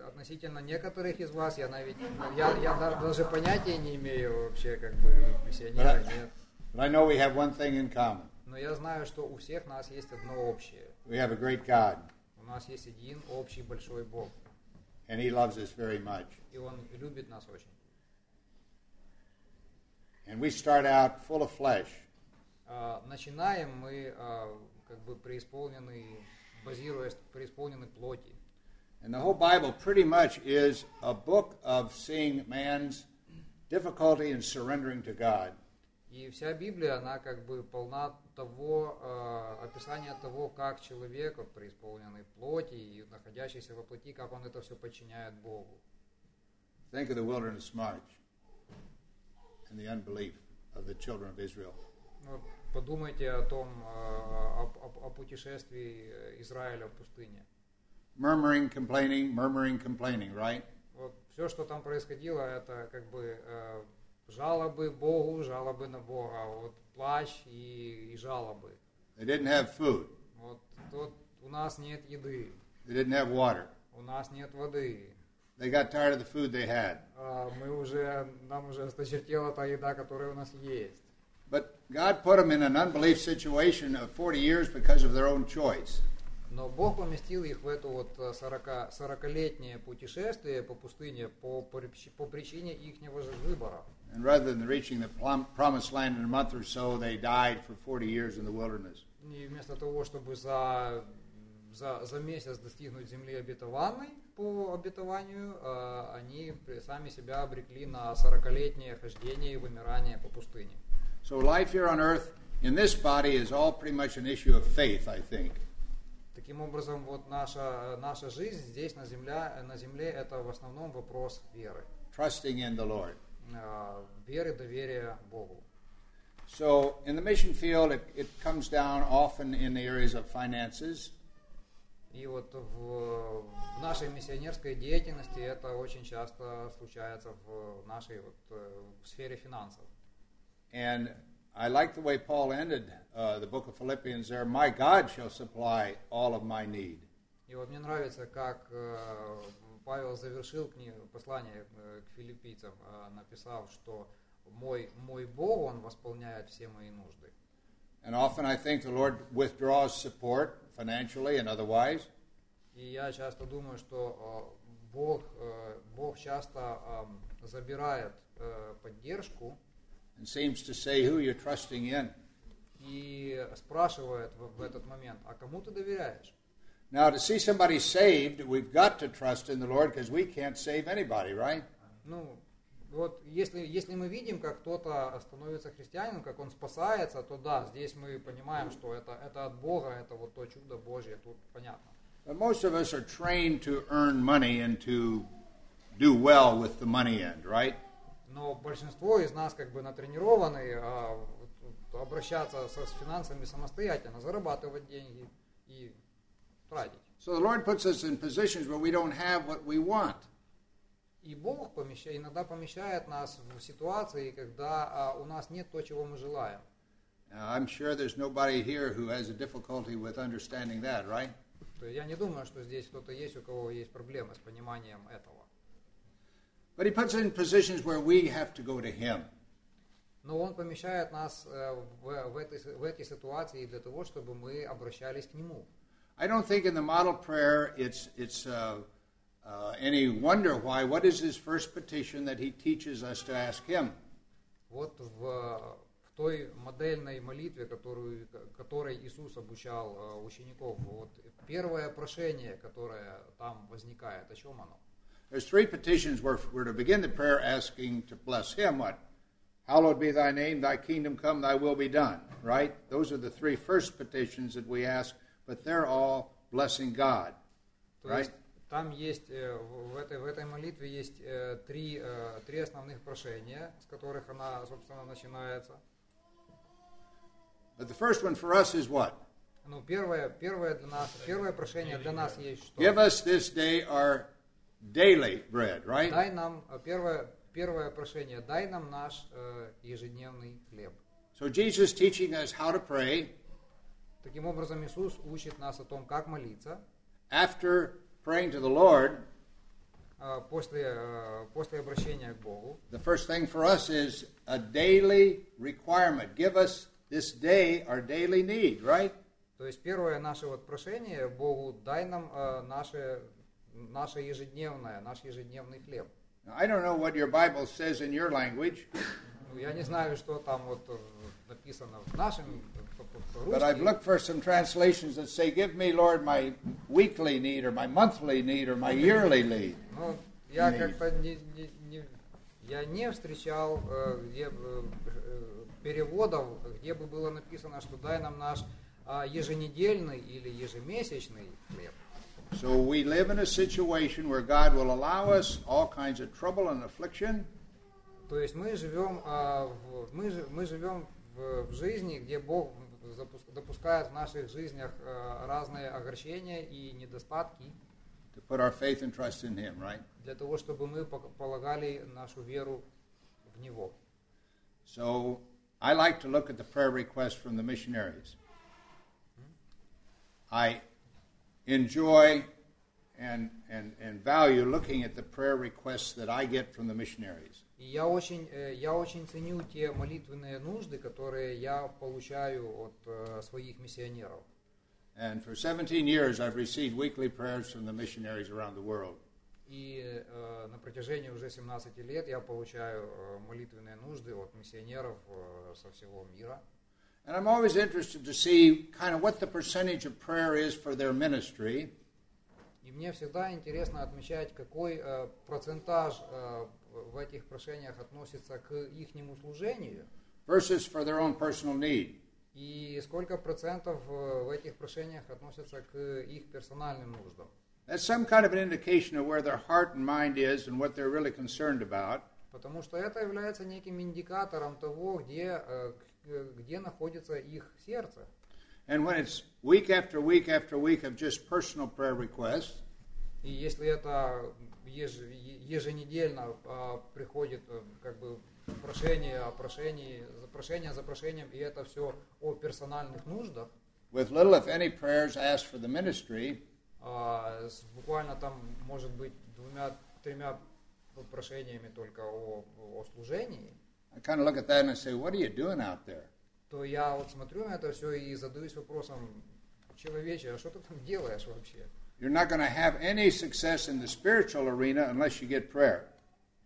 Относительно некоторых из вас я, навіть, я, я да- даже понятия не имею вообще как бы миссионера нет. But I know we have one thing in common. Но я знаю, что у всех нас есть одно общее. We have a great God, У нас есть один общий большой Бог. and He loves us very much. И Он любит нас очень. And we start out full of flesh. А, Начинаем мы а, как бы преисполнены, базируясь преисполнены плоти. And the whole Bible pretty much is a book of seeing man's difficulty in surrendering to God. И вся Библия, она как бы полна того, э, описания того, как человек, вот, преисполненный плоти и находящийся во плоти, как он это все подчиняет Богу. Think of the wilderness march and the unbelief of the children of Israel. Вот подумайте о том, э, о, о- о путешествии Израиля в пустыне. Murmuring, complaining, murmuring, complaining, right? Вот все, что там происходило, это как бы э, жалобы Богу, жалобы на Бога, вот плач и, и жалобы. They didn't have food. Вот тут у нас нет еды, They didn't have water. у нас нет воды, They got tired of the food they had. А, мы уже, нам уже осточертела та еда, которая у нас есть. But God put them in an unbelief situation of 40 years because of their own choice. Но Бог поместил их в это вот 40, 40-летнее путешествие по пустыне по, по, по причине ихнего же выбора. And rather than reaching the promised land in a month or so, they died for 40 years in the wilderness. И вместо того, чтобы за, за, за месяц достигнуть земли обетованной по обетованию, а, они сами себя обрекли на 40-летнее хождение и вымирание по пустыне. So life here on earth in this body is all pretty much an issue of faith, I think. Таким образом, вот наша, наша жизнь здесь на земле, на земле это в основном вопрос веры. Trusting in the Lord. Э, веры, доверия Богу. So in the mission field, it, it comes down often in the areas of finances, И вот в, в нашей миссионерской деятельности это очень часто случается в нашей вот, э, в сфере финансов. And I like the way Paul ended uh, the book of Philippians there. My God shall supply all of my need. И вот мне нравится, как э, Павел завершил книгу, послание э, к филиппийцам, э, написав, что мой, мой Бог, Он восполняет все мои нужды. And often I think the Lord withdraws support financially and otherwise. И я часто думаю, что э, Бог, э, Бог часто э, забирает э, поддержку and seems to say who you're trusting in. и спрашивает в, в этот момент, а кому ты доверяешь? Now, to see somebody saved, we've got to trust in the Lord because we can't save anybody, right? Ну, вот если, если мы видим, как кто-то становится христианином, как он спасается, то да, здесь мы понимаем, что это, это от Бога, это вот то чудо Божье, тут понятно. But most of us are trained to earn money and to do well with the money end, right? Но большинство из нас как бы натренированы а, вот, обращаться со, с финансами самостоятельно, зарабатывать деньги и тратить. So the Lord puts us in positions where we don't have what we want. И Бог помещает, иногда помещает нас в ситуации, когда а, у нас нет то, чего мы желаем. I'm sure there's nobody here who has a difficulty with understanding that, right? Я не думаю, что здесь кто-то есть, у кого есть проблемы с пониманием этого. But he puts it in positions where we have to go to him. Но он помещает нас э, в, в, этой, в эти ситуации для того, чтобы мы обращались к нему. I don't think in the model prayer it's, it's uh, uh, any wonder why. What is his first petition that he teaches us to ask him? Вот в, в той модельной молитве, которую, которой Иисус обучал э, учеников, вот первое прошение, которое там возникает, о чем оно? There's three petitions where we're to begin the prayer asking to bless him. What? Hallowed be thy name, thy kingdom come, thy will be done. Right? Those are the three first petitions that we ask, but they're all blessing God. То Right? есть там есть, э, в в этой, в этой молитве есть э, три, э, три основных прошения, с которых она, собственно, начинается. But the first one for us is what? Ну, первое, первое для нас, первое прошение для нас есть что? Give us this day our daily bread, right? Дай нам, э, первое, первое прошение, дай нам наш э, ежедневный хлеб. So Jesus teaching us how to pray Таким образом, Иисус учит нас о том, как молиться. after praying to the Lord. Э, После, э, после обращения к Богу. The first thing for us is a daily requirement. Give us this day our daily need, right? То есть первое наше вот прошение Богу, дай нам э, наше ежедневное, наш ежедневный хлеб. I don't know what your Bible says in your language, Ну, я не знаю, что там вот э, написано в нашем по- but I've looked for some translations that say, Give me, Lord, my weekly need, or my monthly need, or my yearly need. Но я как-то не, не- не- я не встречал э, где, э, переводов, где бы было написано, что дай нам наш а, еженедельный или ежемесячный хлеб. So we live in a situation where God will allow us all kinds of trouble and affliction, То есть мы живем, а, в, мы, жи- мы живем в, в жизни, где Бог запус- допускает в наших жизнях а, разные огорчения и недостатки to put our faith and trust in Him, right? для того, чтобы мы пок- полагали нашу веру в Него. So I like to look at the prayer requests from the missionaries. I enjoy and, and, and value looking at the prayer requests that I get from the missionaries. И я очень, э, я очень ценю те молитвенные нужды, которые я получаю от э, своих миссионеров. And for 17 years, I've received weekly prayers from the missionaries around the world. И э, на протяжении уже 17 лет я получаю э, молитвенные нужды от миссионеров э, со всего мира. And I'm always interested to see kind of what the percentage of prayer is for their ministry И мне всегда интересно отмечать, какой э, процентаж э, в этих прошениях относится к ихнему служению, versus for their own personal need. и сколько процентов э, в этих прошениях относятся к их персональным нуждам. That's some kind of an indication of where their heart and mind is and what they're really concerned about. Потому что это является неким индикатором того, где, э, где находится их сердце. And when it's week after week after week of just personal prayer requests, И если это еж- еженедельно а, приходит э, как бы прошение о прошении, прошение за прошением, и это все о персональных нуждах, with little, if any, prayers asked for the ministry, а, с буквально там может быть двумя-тремя прошениями только о, о служении, I kind of look at that and I say, What are you doing out there? то я вот смотрю на это все и задаюсь вопросом, человече, а что ты там делаешь вообще? You're not going to have any success in the spiritual arena unless you get prayer.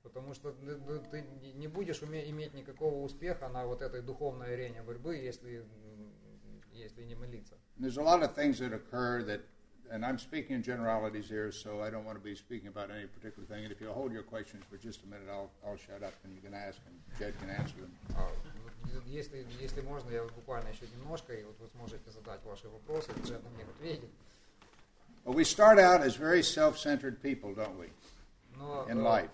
Потому что ты, ты- ты не будешь иметь никакого успеха на вот этой духовной арене борьбы, если, если не молиться. There's a lot of things that occur that, and I'm speaking in generalities here, so I don't want to be speaking about any particular thing. And if you'll hold your questions for just a minute, I'll, I'll shut up and you can ask and Jed can answer them. А вот если, если можно, я вот буквально еще немножко, и вот вы сможете задать ваши вопросы, Джет на них ответит. But we start out as very self centered people, don't we, Но in э, life?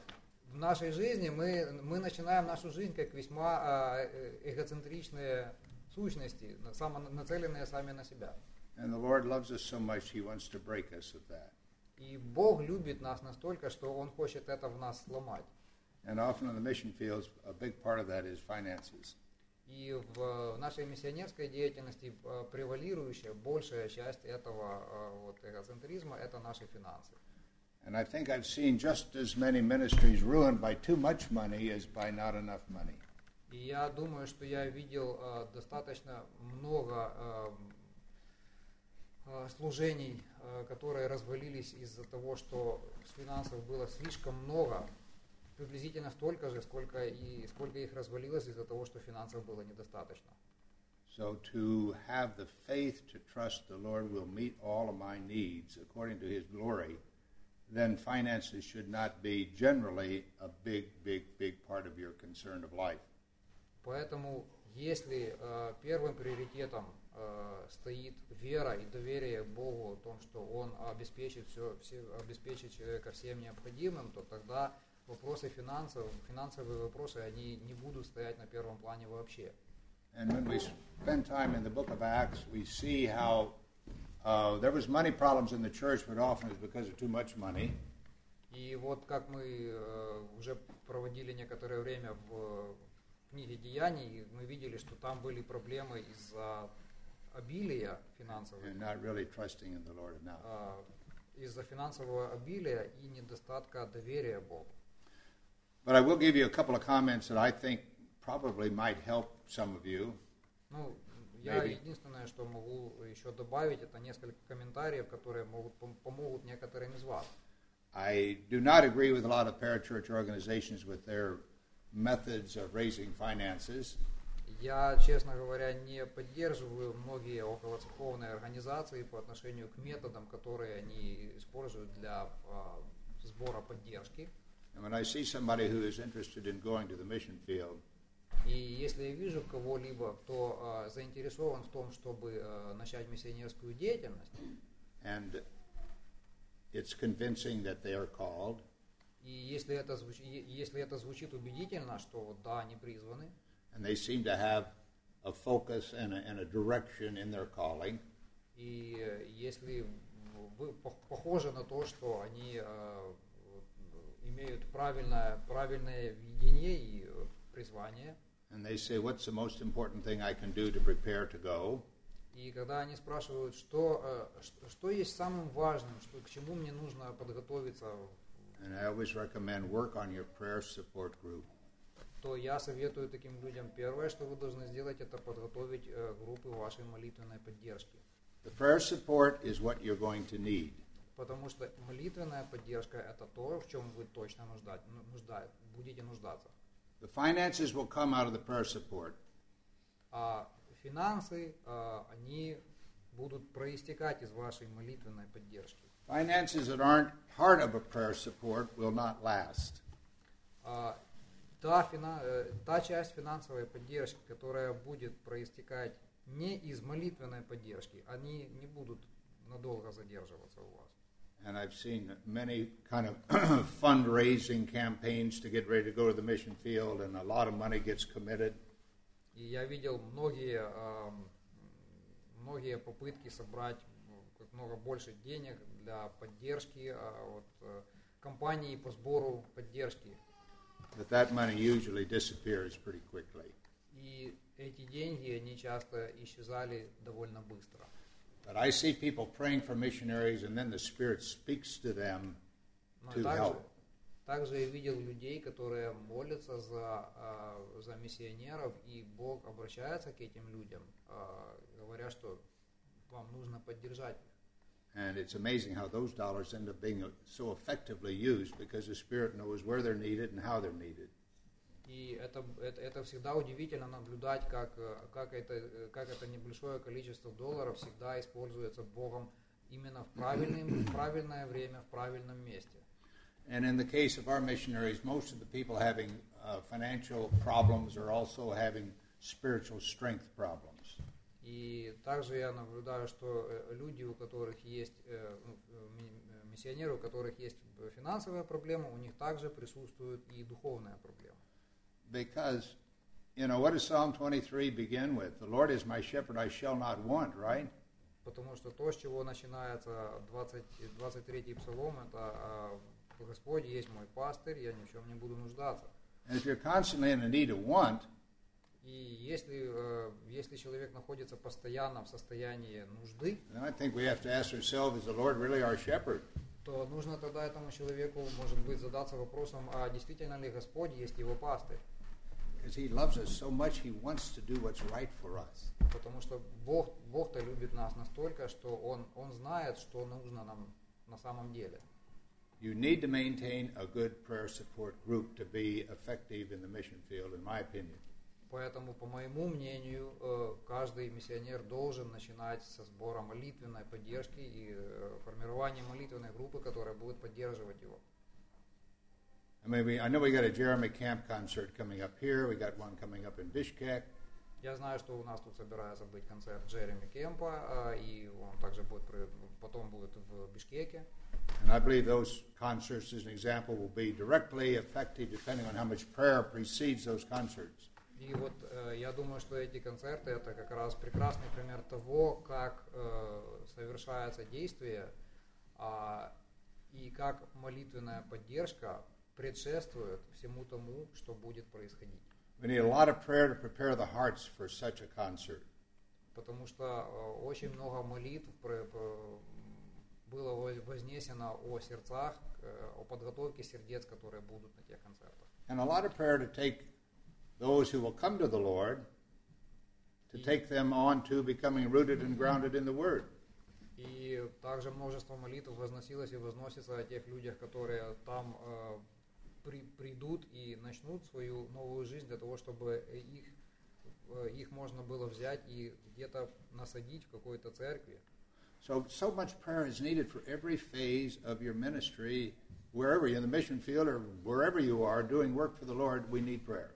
в нашей жизни мы, мы начинаем нашу жизнь как весьма а, э, эгоцентричные сущности, на- само- нацеленные сами на себя. And the Lord loves us so much, He wants to break us of that. И Бог любит нас настолько, что Он хочет это в нас сломать. And often in the mission fields, a big part of that is finances. И в нашей миссионерской деятельности э, превалирующая, большая часть этого э, вот, эгоцентризма – это наши финансы. And I think I've seen just as many ministries ruined by too much money as by not enough money. И я думаю, что я видел э, достаточно много э, э, служений, э, которые развалились из-за того, что финансов было слишком много, приблизительно столько же, сколько и сколько их развалилось из-за того, что финансов было недостаточно. So to have the faith to trust the Lord will meet all of my needs according to his glory, then finances should not be generally a big, big, big part of your concern of life. Поэтому, если э, первым приоритетом э, стоит вера и доверие Богу в том, что Он обеспечит, все, все, обеспечит человека всем необходимым, то тогда вопросы финансов, финансовые вопросы, они не будут стоять на первом плане вообще. And when we spend time in the book of Acts, we see how uh, there was money problems in the church, but often it's because of too much money. И вот как мы э, уже проводили некоторое время в книге Деяний, мы видели, что там были проблемы из-за обилия финансовых, and not really trusting in the Lord enough. а, из-за финансового обилия и недостатка доверия Богу. But I will give you a couple of comments that I think probably might help some of you. Ну, я Maybe. единственное, что могу еще добавить, это несколько комментариев, которые могут пом- помогут некоторым из вас. I do not agree with a lot of parachurch organizations with their methods of raising finances. Я, честно говоря, не поддерживаю многие околоцерковные организации по отношению к методам, которые они используют для а, сбора поддержки. And when I see somebody who is interested in going to the mission field, И если я вижу кого-либо, кто а, заинтересован в том, чтобы а, начать миссионерскую деятельность, and it's convincing that they are called, и если это, звучит, если это звучит убедительно, что да, они призваны, and they seem to have a focus and a, and a direction in their calling, и э, если вы пох- похожи на то, что они э, вот, имеют правильное, правильное видение и э, призвание, and they say, What's the most important thing I can do to prepare to go? и когда они спрашивают, что, э, что, что есть самым важным, что, к чему мне нужно подготовиться, And I always recommend work on your prayer support group. То я советую таким людям первое, что вы должны сделать, это подготовить э, группы вашей молитвенной поддержки. The prayer support is what you're going to need. Потому что молитвенная поддержка это то, в чем вы точно нуждать, нужда, будете нуждаться. The finances will come out of the prayer support. А финансы, а, они будут проистекать из вашей молитвенной поддержки. Finances that aren't part of a prayer support will not last. А, та, фина- э, та часть финансовой поддержки, которая будет проистекать не из молитвенной поддержки, они не будут надолго задерживаться у вас. And I've seen many kind of *coughs* fundraising campaigns to get ready to go to the mission field, and a lot of money gets committed. И я видел многие, многие попытки собрать ну, много больше денег для поддержки а, вот, э, компаний по сбору поддержки. But that money usually disappears pretty quickly. И эти деньги, они часто исчезали довольно быстро. But I see people praying for missionaries, and then the Spirit speaks to them Но to help. также я видел людей, которые молятся за, а, за миссионеров, и Бог обращается к этим людям, а, говоря, что вам нужно поддержать. And it's amazing how those dollars end up being so effectively used because the Spirit knows where they're needed and how they're needed. И это, это, это всегда удивительно наблюдать, как, э, как, это, э, как это небольшое количество долларов всегда используется Богом именно в, правильном, в правильное время, в правильном месте. And in the case of our missionaries, most of the people having uh, financial problems are also having spiritual strength problems. И также я наблюдаю, что э, люди, у которых есть, э, ну, э, ми- миссионеры, у которых есть финансовая проблема, у них также присутствует и духовная проблема. Because, you know, what does Psalm 23 begin with? The Lord is my shepherd, I shall not want, right? Потому что то, с чего начинается 20, 23 псалом, это а, «Господь есть мой пастырь, я ни в чем не буду нуждаться». And if you're constantly in a need of want, И если, э, если человек находится постоянно в состоянии нужды, то нужно тогда этому человеку, может быть, задаться вопросом, а действительно ли Господь есть его пастырь? Us. Потому что Бог, Бог-то любит нас настолько, что он, он знает, что нужно нам на самом деле. You need to maintain a good prayer support group to be effective in the mission field, in my opinion. Поэтому, по моему мнению, э, каждый миссионер должен начинать со сбора молитвенной поддержки и э, формирования молитвенной группы, которая будет поддерживать его. I mean, we, I know we got a Jeremy Camp concert coming up here. We got one coming up in Bishkek. Я знаю, что у нас тут собирается быть концерт Джереми Кемпа, э, и он также будет потом будет в Бишкеке. And I believe those concerts, as an example, will be directly effective depending on how much prayer precedes those concerts. И вот э, я думаю, что эти концерты это как раз прекрасный пример того, как э, совершается действие а, и как молитвенная поддержка предшествует всему тому, что будет происходить. We need a lot of prayer to prepare the hearts for such a concert. Потому что э, очень много молитв про- про- было воз- вознесено о сердцах, э, о подготовке сердец, которые будут на тех концертах. And a lot of prayer to take those who will come to the Lord, to take them on to becoming rooted and grounded in the Word. И также множество молитв возносилось и возносится о тех людях, которые там э, при- придут и начнут свою новую жизнь для того, чтобы их, э, их можно было взять и где-то насадить в какой-то церкви. So, so much prayer is needed for every phase of your ministry, wherever you're in the mission field or wherever you are doing work for the Lord, we need prayer.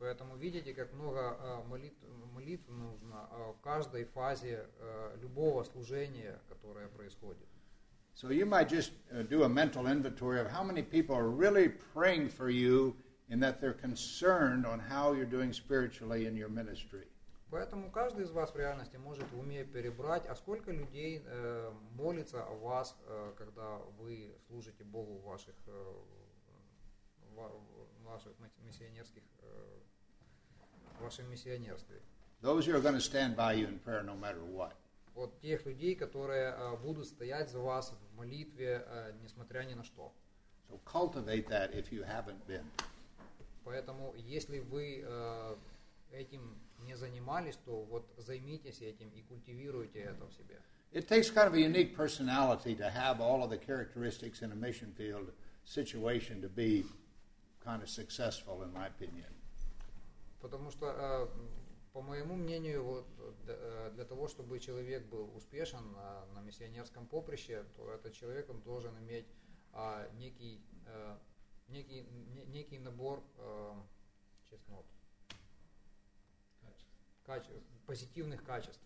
Поэтому видите, как много э, молитв, молитв нужно э, в каждой фазе э, любого служения, которое происходит. So you might just uh, do a mental inventory of how many people are really praying for you and that they're concerned on how you're doing spiritually in your ministry. Поэтому каждый из вас в реальности может в уме перебрать, а сколько людей э, молится о вас, э, когда вы служите Богу в ваших, э, в ваших мисс- миссионерских, э, в вашем миссионерстве. Those who are going to stand by you in prayer no matter what. Вот тех людей, которые э, будут стоять за вас в молитве, э, несмотря ни на что. So cultivate that if you haven't been. Поэтому, если вы э, этим не занимались, то вот займитесь этим и культивируйте это в себе. It takes kind of a unique personality to have all of the characteristics in a mission field situation to be kind of successful, in my opinion. Потому что, э, по моему мнению, вот, э, для того, чтобы человек был успешен на, на миссионерском поприще, то этот человек он должен иметь а, некий, э, некий, не- некий набор э, честнот, каче- позитивных качеств.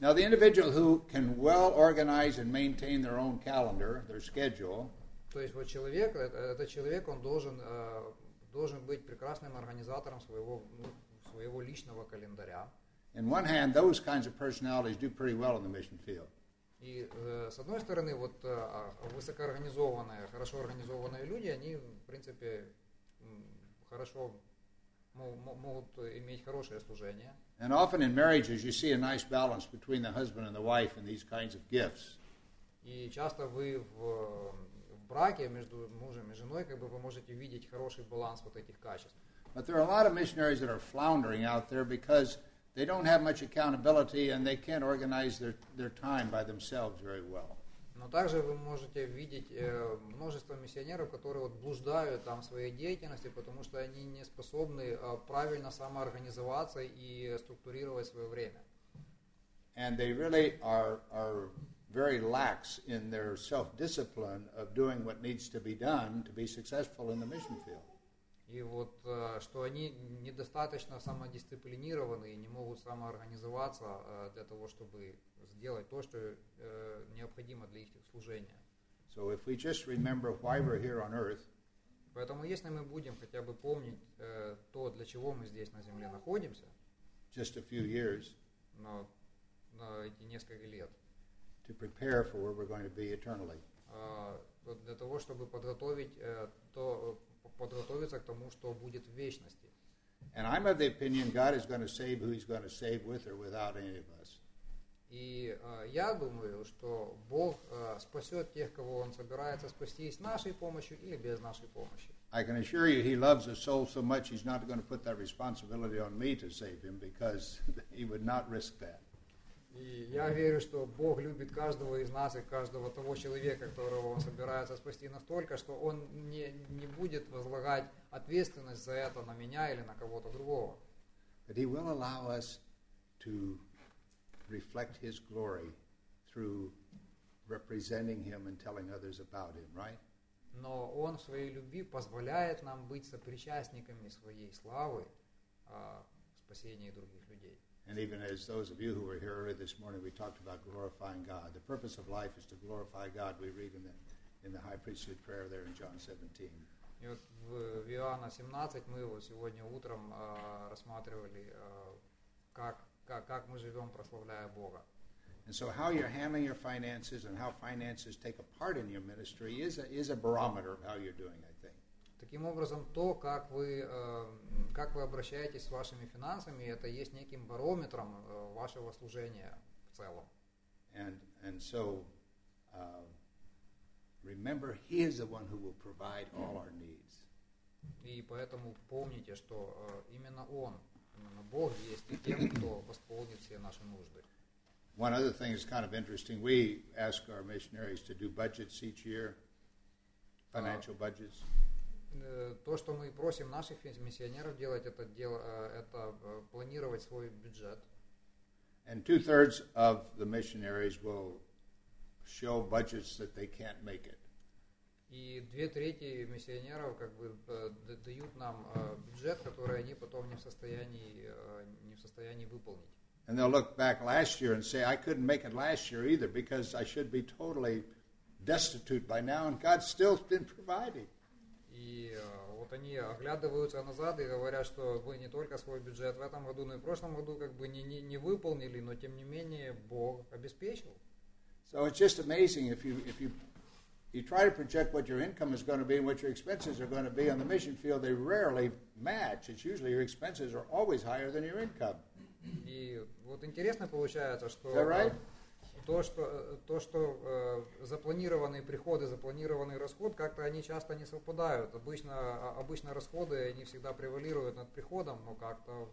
Now, the individual who can well organize and maintain their own calendar, their schedule, То есть вот человек, это- этот человек, он должен, э, должен быть прекрасным организатором своего, ну, своего личного календаря. in one hand, those kinds of personalities do pretty well in the mission field. И э, с одной стороны, вот э, а, высокоорганизованные, хорошо организованные люди, они, в принципе, хорошо мо- мо- могут иметь хорошее служение. And often in marriages, you see a nice balance between the husband and the wife in these kinds of gifts. И часто вы в браке между мужем и женой, как бы вы можете видеть хороший баланс вот этих качеств. But there are a lot of missionaries that are floundering out there because they don't have much accountability and they can't organize their, their time by themselves very well. Но также вы можете видеть э, множество миссионеров, которые вот блуждают там в своей деятельности, потому что они не способны э, правильно самоорганизоваться и структурировать свое время. And they really are, are very lax in their self discipline of doing what needs to be done to be successful in the mission field. И вот э, что они недостаточно самодисциплинированы и не могут самоорганизоваться э, для того, чтобы сделать то, что э, необходимо для их служения. So if we just remember why we're here on earth, Поэтому если мы будем хотя бы помнить э, то, для чего мы здесь на Земле находимся, just a few years, на, на эти несколько лет, to prepare for where we're going to be eternally. э, вот для того, чтобы подготовить, э, то, э, подготовиться к тому, что будет в вечности. And I'm of the opinion God is going to save who He's going to save with or without any of us. И э, я думаю, что Бог э, спасет тех, кого Он собирается спасти с нашей помощью или без нашей помощи. I can assure you, He loves a soul so much, He's not going to put that responsibility on me to save him because *laughs* He would not risk that. И я верю, что Бог любит каждого из нас и каждого того человека, которого Он собирается спасти настолько, что Он не, не будет возлагать ответственность за это на меня или на кого-то другого. But He will allow us to reflect His glory through representing Him and telling others about Him, right? Но Он в своей любви позволяет нам быть сопричастниками своей славы а, в спасении других людей. And even as those of you who were here earlier this morning, we talked about glorifying God. The purpose of life is to glorify God. We read in the, in the high priesthood prayer there in John 17. И вот в, в Иоанна 17 мы вот сегодня утром а, рассматривали, а, как, как, как мы живем, прославляя Бога. And so, how you're handling your finances and how finances take a part in your ministry is a, is a barometer of how you're doing, I think. it. Таким образом, то, как вы, э, как вы обращаетесь с вашими финансами, это есть неким барометром э, вашего служения в целом. And, and so, uh, remember, He is the one who will provide all our needs. И поэтому помните, что э, именно Он, именно Бог есть тем, кто восполнит все наши нужды. One other thing is kind of interesting. We ask our missionaries to do budgets each year, financial budgets. Э, То, что мы просим наших миссионеров делать, это, дело, э, это э, планировать свой бюджет. And two thirds of the missionaries will show budgets that they can't make it. И две трети миссионеров как бы э, дают нам э, бюджет, который они потом не в состоянии, э, не в состоянии выполнить. And they'll look back last year and say, I couldn't make it last year either because I should be totally destitute by now, and God's still been providing. И э, вот они оглядываются назад и говорят, что вы не только свой бюджет в этом году, но и в прошлом году как бы не, не, не выполнили, но тем не менее Бог обеспечил. So it's just amazing if you if you you try to project what your income is going to be and what your expenses are going to be on the mission field, they rarely match. It's usually your expenses are always higher than your income. И вот интересно получается, что Is that right? Э, то, что, э, то, что э, запланированные приходы, запланированный расход, как-то они часто не совпадают. Обычно, а- обычно расходы, они всегда превалируют над приходом, но как-то...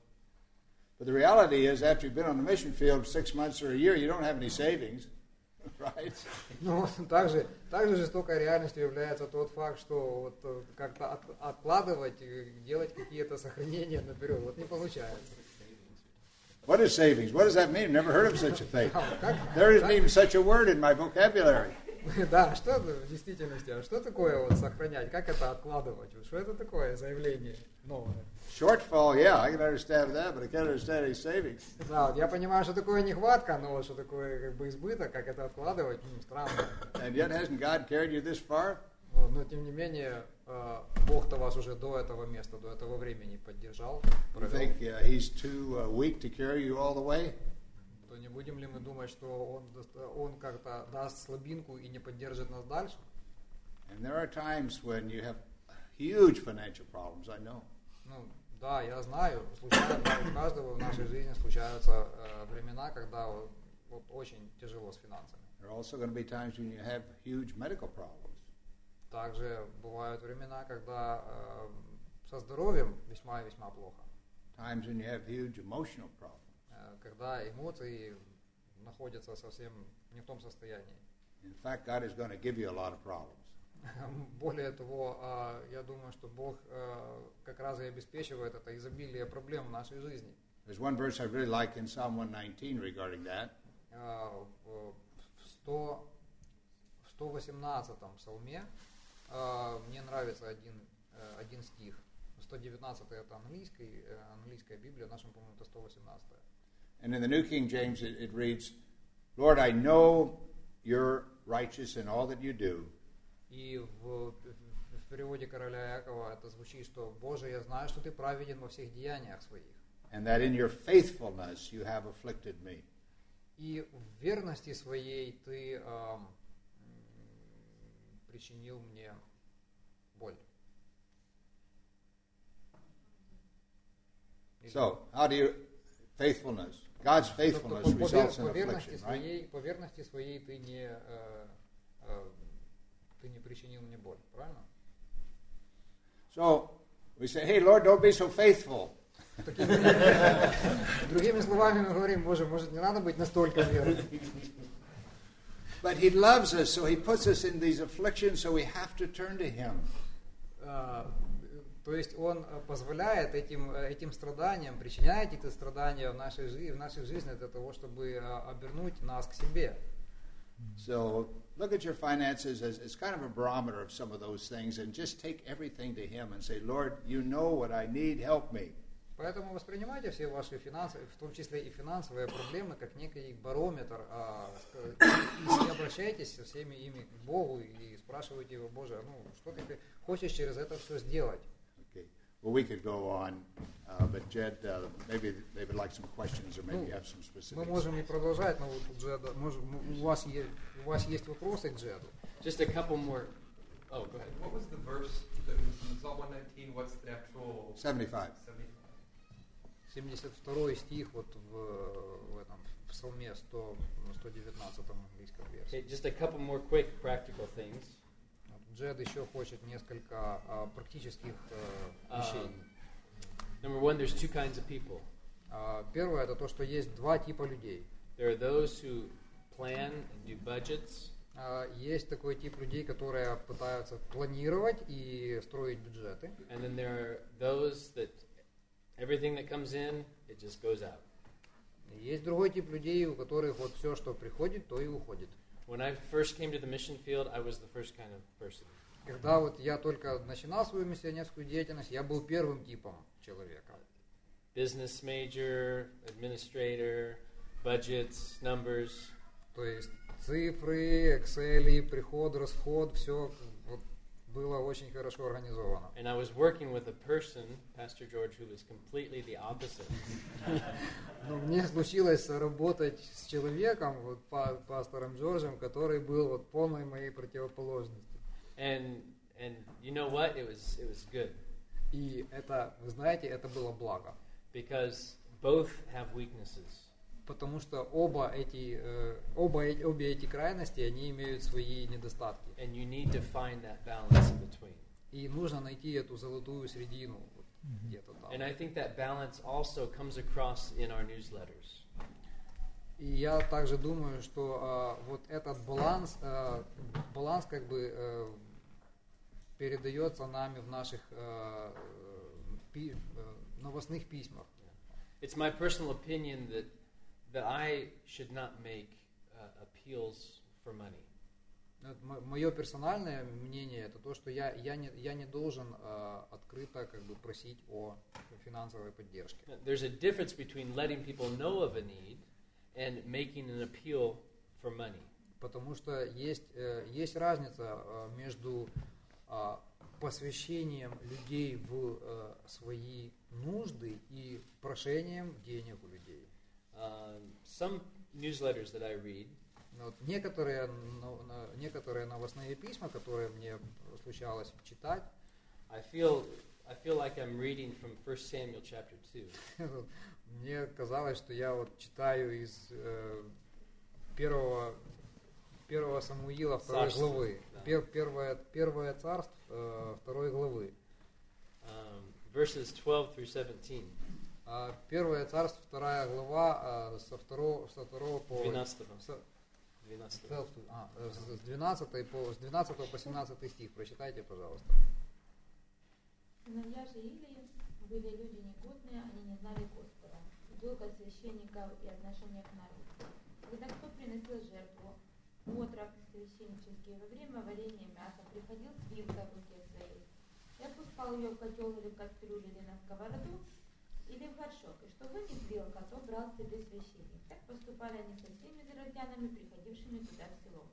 But the reality is, after you've been on the mission field six months or a year, you don't have any savings, *laughs* right? Ну, также, также жестокой реальностью является тот факт, что вот э, как-то от- откладывать, делать какие-то сохранения наперед, вот не получается. What is savings? What does that mean? Never heard of such a thing. There isn't even such a word in my vocabulary. *laughs* Да, что в действительности, а что такое вот сохранять, как это откладывать, что это такое заявление новое? Shortfall, yeah, I can understand that, but I can't understand any savings. Да, вот я понимаю, что такое нехватка, но вот что такое как бы избыток, как это откладывать, ну, странно. And yet, hasn't God carried you this far? Но тем не менее, Бог-то вас уже до этого места, до этого времени поддержал, think uh, He's too uh, weak to carry you all the way? То не будем ли мы думать, что Он, он как-то даст слабинку и не поддержит нас дальше? And there are times when you have huge financial problems, I know. Ну, да, я знаю, случается, у каждого в нашей жизни случаются э, времена, когда вот очень тяжело с финансами. There are also going to be times when you have huge medical problems. Также бывают времена, когда э, со здоровьем весьма и весьма плохо. Times when you have huge emotional problems. Э, когда эмоции находятся совсем не в том состоянии. In fact, God is going to give you a lot of problems. *laughs* Более того, э, я думаю, что Бог э, как раз и обеспечивает это изобилие проблем в нашей жизни. There's one verse I really like in Psalm 119 regarding that. Э, В в 100 в 118 псалме мне нравится один, э, один стих. 119 это английский, э, английская Библия, в нашем, по-моему, это 118. And in the New King James, it, it reads, Lord, I know you're righteous in all that you do, И в, в- в переводе короля Якова это звучит, что «Боже, я знаю, что Ты праведен во всех деяниях своих, and that in your faithfulness you have afflicted me. и в верности своей Ты эм, м, причинил мне боль». So, how do you, faithfulness. God's Тобто faithfulness по, по, results in по верности affliction, right? своей, по верности своей ты не, э, э, ты не причинил мне боль, правильно? So, we say, hey, Lord, don't be so faithful. *laughs* Другими словами мы говорим, Боже, может не надо быть настолько верным. But He loves us, so He puts us in these afflictions, so we have to turn to Him. А, То есть Он э, позволяет этим, э, этим страданиям, причиняет эти страдания в нашей, жи- в нашей жизни для того, чтобы э, обернуть нас к себе. So, look at your finances as, as kind of a barometer of some of those things and just take everything to Him and say, Lord, you know what I need, help me. Поэтому воспринимайте все ваши финансы, в том числе и финансовые проблемы, как некий барометр, а, ск- и обращайтесь со всеми ими к Богу и спрашивайте его, Боже, ну что ты хочешь через это все сделать? Okay. Well, we could go on, uh, but Jed, uh, maybe they would like some questions or maybe Ну, have some Мы можем и продолжать, но вот у Джеда, может, у вас есть, у вас есть вопросы к Джеду? Just a couple more. Oh, go ahead. What was the verse that was in Psalm 119? What's the actual 75. 75? 72 стих вот в, в этом в Псалме 100, 119 английском версии. Okay, just a couple more quick practical things. Джед еще хочет несколько а, практических э, вещей. Um, number one, there's two kinds of people. А, Первое это то, что есть два типа людей. There are those who plan and do budgets, А, Есть такой тип людей, которые пытаются планировать и строить бюджеты. and then there are those that everything that comes in, it just goes out. Есть другой тип людей, у которых вот все, что приходит, то и уходит. When I first came to the mission field, I was the first kind of person. Когда вот я только начинал свою миссионерскую деятельность, я был первым типом человека. Business major, administrator, budgets, numbers. То есть цифры, Excel, приход, расход, все было очень хорошо организовано. And I was working with a person, Pastor George, who was completely the opposite. *laughs* Но мне случилось работать с человеком, вот па- пастором Джорджем, который был вот полной моей противоположностью. And and you know what? It was it was good И это, вы знаете, это было благо. because both have weaknesses. Потому что оба эти, э, оба, э- обе эти крайности, они имеют свои недостатки. And you need to find that balance in between. И нужно найти эту золотую середину вот где-то там. And I think that balance also comes across in our newsletters. И я также думаю, что а, вот этот баланс, а, баланс как бы э, передается нами в наших э, пи- э, новостных письмах. It's my personal opinion that that I should not make uh, appeals for money. Мое персональное мнение это то, что я, я, не, я не должен э, открыто как бы просить о финансовой поддержке. There's a difference between letting people know of a need and making an appeal for money. Потому что есть, э, есть разница э, между а, посвящением людей в э, свои нужды и прошением денег у людей. Um, some newsletters that I read, Но Вот некоторые, на- некоторые новостные письма, которые мне случалось читать, I feel I feel like I'm reading from 1 Samuel chapter 2. *laughs* мне казалось, что я вот читаю из э, первого, первого Самуила второй Царство, главы. да. Пер- первое, первое царство э, второй главы. Um, verses 12 through 17. А Первое царство, вторая глава, а, со второго, со второго по... 12. со- 12. а, с с 12 по, с 12 по 17 стих. Прочитайте, пожалуйста. Сыновья же Илии были люди негодные, они не знали Господа, долго священников и отношения к народу. Когда кто приносил жертву, отрок священнический, во время варения мяса приходил с вилкой в руке своей и опускал ее в котел или в кастрюлю или на сковороду, или в горшок, и что вынес вилка, то брал себе священник. Так поступали они со всеми израильтянами, приходившими туда в село.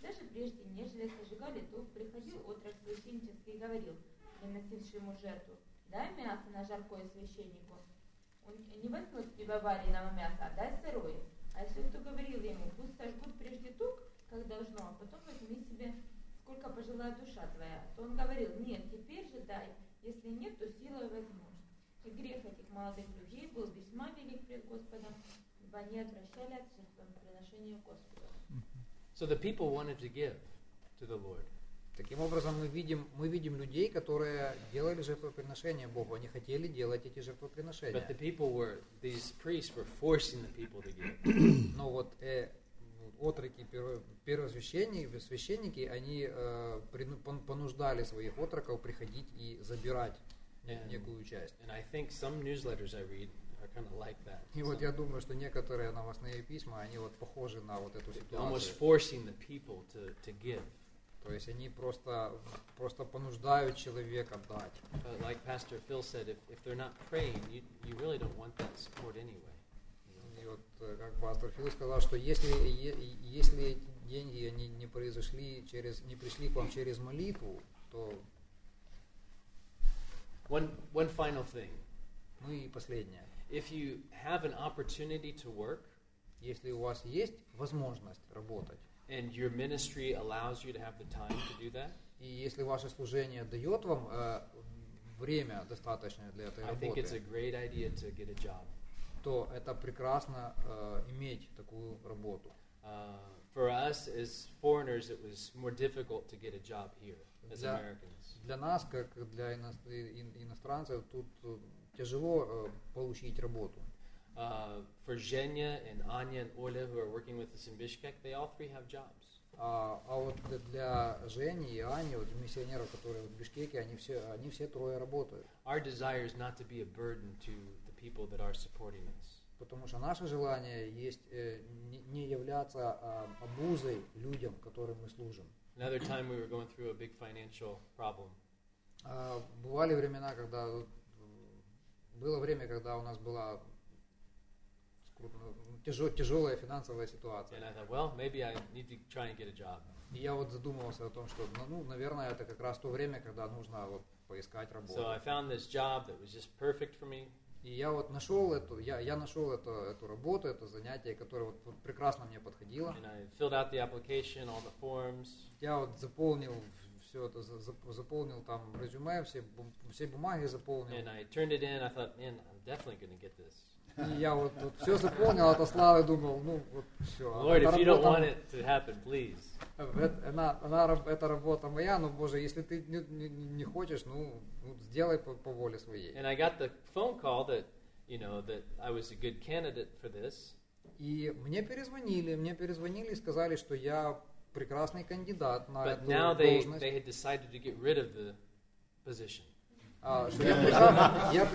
Даже прежде, нежели сожигали тук, приходил отрок священнический и говорил, приносившему жертву, дай мясо на жаркое священнику. Он не возьмет тебя вареного мяса, а дай сырое. А если кто говорил ему, пусть сожгут прежде тук, как должно, а потом возьми себе, сколько пожелает душа твоя, то он говорил, нет, теперь же дай, если нет, то силой возьмешь. И грех этих молодых людей был весьма велик пред Господом, ибо они отвращали от жертвоприношения Господу. So the people wanted to give to the Lord. Таким образом, мы видим, мы видим людей, которые делали жертвоприношения Богу. Они хотели делать эти But the жертвоприношения. people were, these priests were forcing the people to give. *clears throat* Но вот э, отроки, перво- первосвященники, священники, они э, понуждали своих отроков приходить и забирать некую часть. And I think some newsletters I read are kind of like that. И вот я думаю, что некоторые новостные письма, они вот похожи на вот эту Almost ситуацию. forcing the people to, to give. То есть они просто, просто понуждают человека дать. But like Pastor Phil said, if, if they're not praying, you, you really don't want that support anyway. И вот э, как пастор Фил сказал, что если, если деньги они не произошли через, не пришли к вам через молитву, то One, one final thing. ну и последнее. If you have an opportunity to work Если у вас есть возможность работать, and your ministry allows you to have the time to do that, и если ваше служение дает вам э, время достаточное для этой I think it's a работы, great idea to get a job. то это прекрасно э, иметь такую работу. Uh, for us as foreigners, it was more difficult to get a job here as Yeah. Americans. Для нас, как для ино- ин- иностранцев, тут э, тяжело э, получить работу. Uh, for Zhenya and Anya and Oля, who are working with us in Bishkek, they all three have jobs. А, а вот для- Жени и Ани, вот миссионеров, которые в Бишкеке, они все, они все трое работают. Our desire is not to be a burden to the people that are supporting us. Потому что наше желание есть э, не, являться а, обузой людям, которым мы служим. Another time we were going through a big financial problem. А, бывали времена, когда было время, когда у нас была скру- тяжё- тяжелая финансовая ситуация. And I thought, well, maybe I need to try and get a job. И я вот задумывался о том, что, ну, ну, наверное, это как раз то время, когда нужно вот поискать работу. So I found this job that was just perfect for me. И я вот нашел эту, я, я нашел эту, эту работу, это занятие, которое вот, прекрасно мне подходило. And I filled out the application, all the forms. Я вот заполнил все это, за- за- заполнил там резюме, все, все бумаги заполнил. And I turned it in. I thought, man, I'm definitely going to get this. И я вот, вот все заполнил, отослал и думал, ну вот все. Lord, if you don't want it to happen, please. она, она, это работа моя, но Боже, если ты не, не- не хочешь, ну, ну, сделай по, по воле своей. And I got the phone call that, you know, that I was a good candidate for this. И мне перезвонили, мне перезвонили и сказали, что я прекрасный кандидат на But эту now they, должность. they had decided to get rid of the position. А, что я, *laughs* прекрасный, я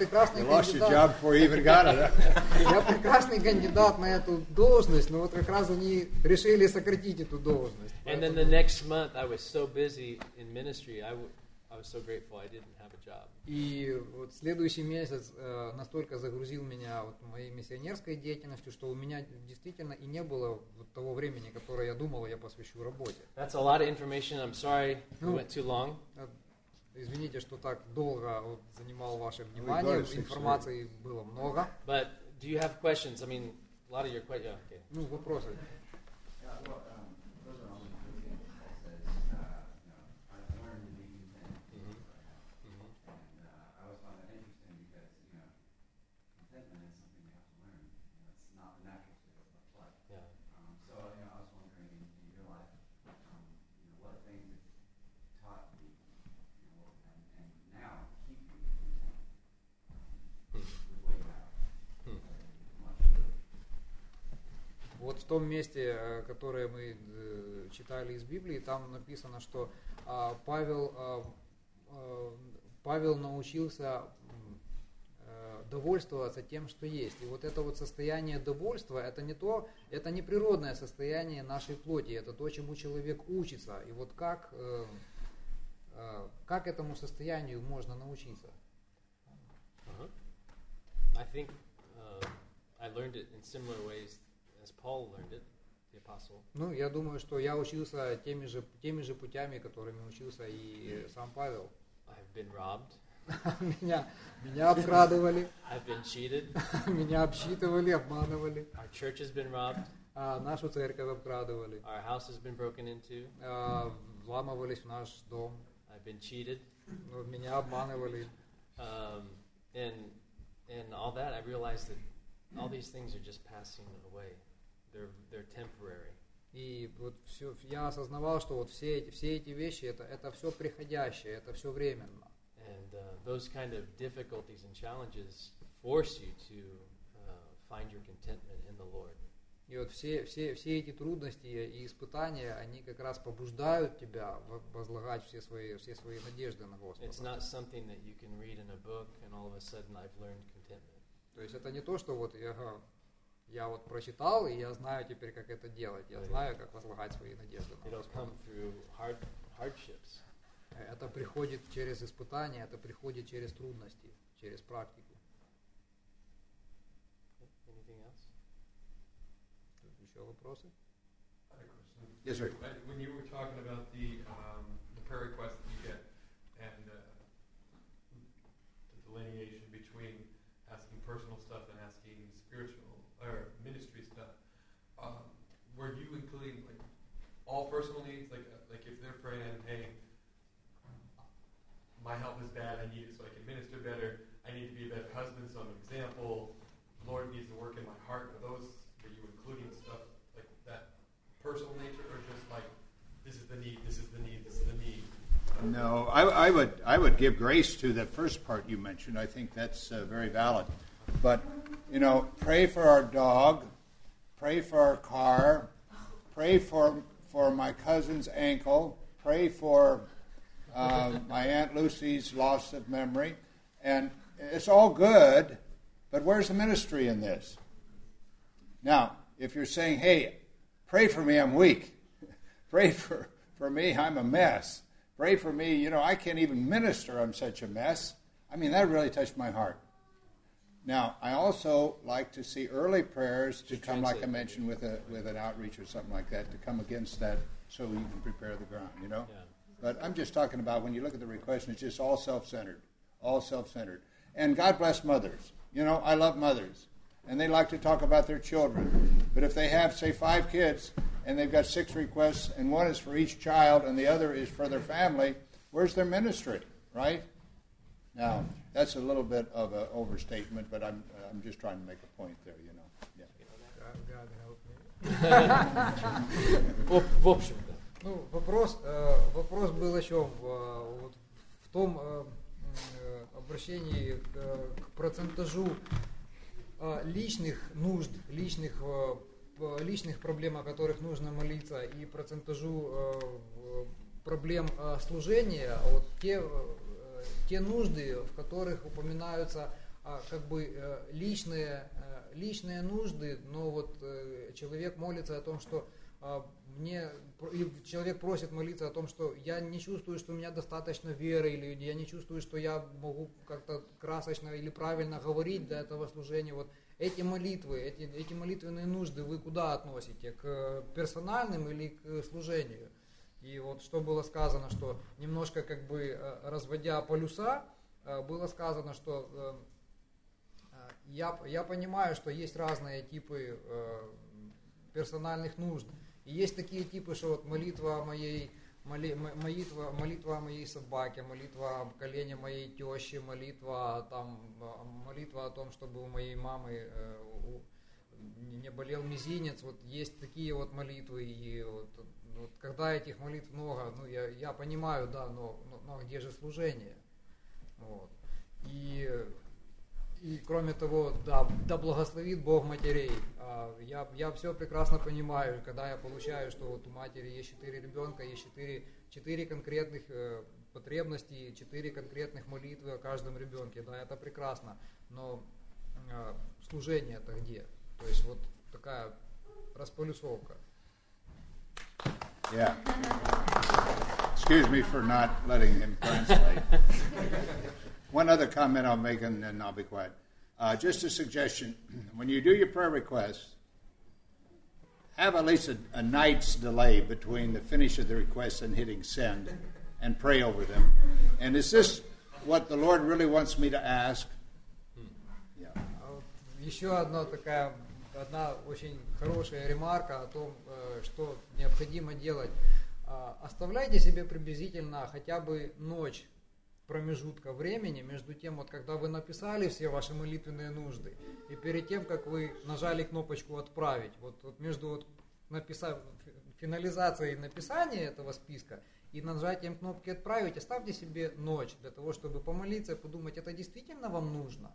кандидат. *laughs* Я прекрасный кандидат на эту должность, но вот как раз они решили сократить эту должность. And then Поэтому- the next month, I was so busy in ministry, I, w- I was so grateful I didn't have a job. И вот следующий месяц э, настолько загрузил меня вот моей миссионерской деятельностью, что у меня действительно и не было вот того времени, которое я думал, я посвящу работе. That's a lot of information. I'm sorry Ну. went too long. Извините, что так долго вот занимал ваше got внимание, информации было много. But do you have questions? I mean, a lot of your questions. Yeah, okay. Ну, вопросы. Yeah, well, um, those are all including, Paul says, uh, you know, I've learned to be content. Mhm. And, uh, I always found that interesting because, you know, contentment is something you have to learn. You know, it's not the natural state of the flesh. Yeah. Um, so, you know, I was wondering in, in your life, um, you know, what things have taught you, you know, and, and now keep you content um, with what you have. Hmm. Much good. Вот в том месте, э, которое мы э, читали из Библии, там написано, что а, Павел, а, а, Павел научился э, довольствоваться тем, что есть. И вот это вот состояние довольства, это не то, это не природное состояние нашей плоти, это то, чему человек учится. И вот как, как этому состоянию можно научиться? Uh-huh. I think uh, I learned it in similar ways as Paul learned it, the apostle. Ну, я думаю, что я учился теми же, теми же путями, которыми учился и сам Павел. I've been robbed. *laughs* Меня, меня обкрадывали, I've been cheated. *laughs* меня обсчитывали, обманывали, Our church has been robbed. а нашу церковь обкрадывали, Our house has been broken into. а, вламывались в наш дом, I've been cheated. ну, меня обманывали. Um, and realize that all these things are just passing away. They're, they're temporary. И вот все, я осознавал, что вот все эти, все эти вещи, это, это все приходящее, это все временно. And uh, those kind of difficulties and challenges force you to uh, find your contentment in the Lord. И вот все, все, все эти трудности и испытания, они как раз побуждают тебя во- возлагать все свои, все свои надежды на Господа. It's not something that you can read in a book and all of a sudden I've learned contentment. То есть это не то, что вот я, ага, я вот прочитал, и я знаю теперь, как это делать. Я знаю, как возлагать свои надежды на Господа. Это приходит через испытания, это приходит через трудности, через практику. Еще вопросы? Yes, sir. When you were talking about the, um, the prayer requests No, I, I would I would give grace to the first part you mentioned. I think that's uh, very valid. But you know, pray for our dog, pray for our car, pray for for my cousin's ankle, pray for uh, my aunt Lucy's loss of memory, and it's all good. But where's the ministry in this? Now, if you're saying, "Hey, pray for me, I'm weak," *laughs* pray for for me, I'm a mess. Pray for me, you know, I can't even minister, I'm such a mess. I mean, that really touched my heart. Now, I also like to see early prayers to come, like I mentioned, with a with an outreach or something like that, to come against that, so you can prepare the ground. You know. Yeah. But I'm just talking about when you look at the request, it's just all self-centered, all self-centered. And God bless mothers. You know, I love mothers, and they like to talk about their children. But if they have, say, five kids, and they've got six requests, and one is for each child, and the other is for their family, where's their ministry, right? Now, that's a little bit of an overstatement, but I'm I'm just trying to make a point there. You know. Yeah. God help me. В, в общем-то. Ну, вопрос, э, вопрос был еще в, э, вот в том э, э, обращении к, э, к процентажу э, личных нужд, личных, э, п- личных проблем, о которых нужно молиться, и процентажу э, проблем э, служения, А вот те, э, те нужды, в которых упоминаются а, как бы э, личные, э, личные нужды, но вот э, человек молится о том, что а, мне человек просит молиться о том, что я не чувствую, что у меня достаточно веры, или я не чувствую, что я могу как-то красочно или правильно говорить до этого служения. Вот эти молитвы, эти, эти молитвенные нужды вы куда относите? К персональным или к служению? И вот что было сказано, что немножко как бы э, разводя полюса, э, было сказано, что э, я, я понимаю, что есть разные типы персональных нужд. И есть такие типы, что вот молитва моей, молитва, молитва моей собаке, молитва о колене моей тещи, молитва, там, э, молитва о том, чтобы у моей мамы э, не болел мизинец. Вот есть такие вот молитвы. И вот, вот когда этих молитв много, ну я, я понимаю, да, но, но, но где же служение? Вот. И и кроме того, да, да благословит Бог матерей. А, Я, я все прекрасно понимаю, когда я получаю, что вот у матери есть четыре ребенка, есть четыре, четыре конкретных э, потребности, четыре конкретных молитвы о каждом ребенке. Да, это прекрасно. Но э, служение это где? То есть вот такая располюсовка. Yeah. Excuse me for not letting him translate. *laughs* One other comment I'll make, and then I'll be quiet. Uh, just a suggestion: *clears throat* when you do your prayer requests, have at least a, a night's delay between the finish of the request and hitting send, and pray over them. And is this what the Lord really wants me to ask? Yeah. А вот еще одна такая, одна очень хорошая ремарка о том, э, что необходимо делать. А, Оставляйте себе приблизительно хотя бы ночь промежутка времени между тем, вот когда вы написали все ваши молитвенные нужды, и перед тем, как вы нажали кнопочку «Отправить», вот, вот между вот написа- финализацией написания этого списка и нажатием кнопки «Отправить» оставьте себе ночь для того, чтобы помолиться подумать, это действительно вам нужно?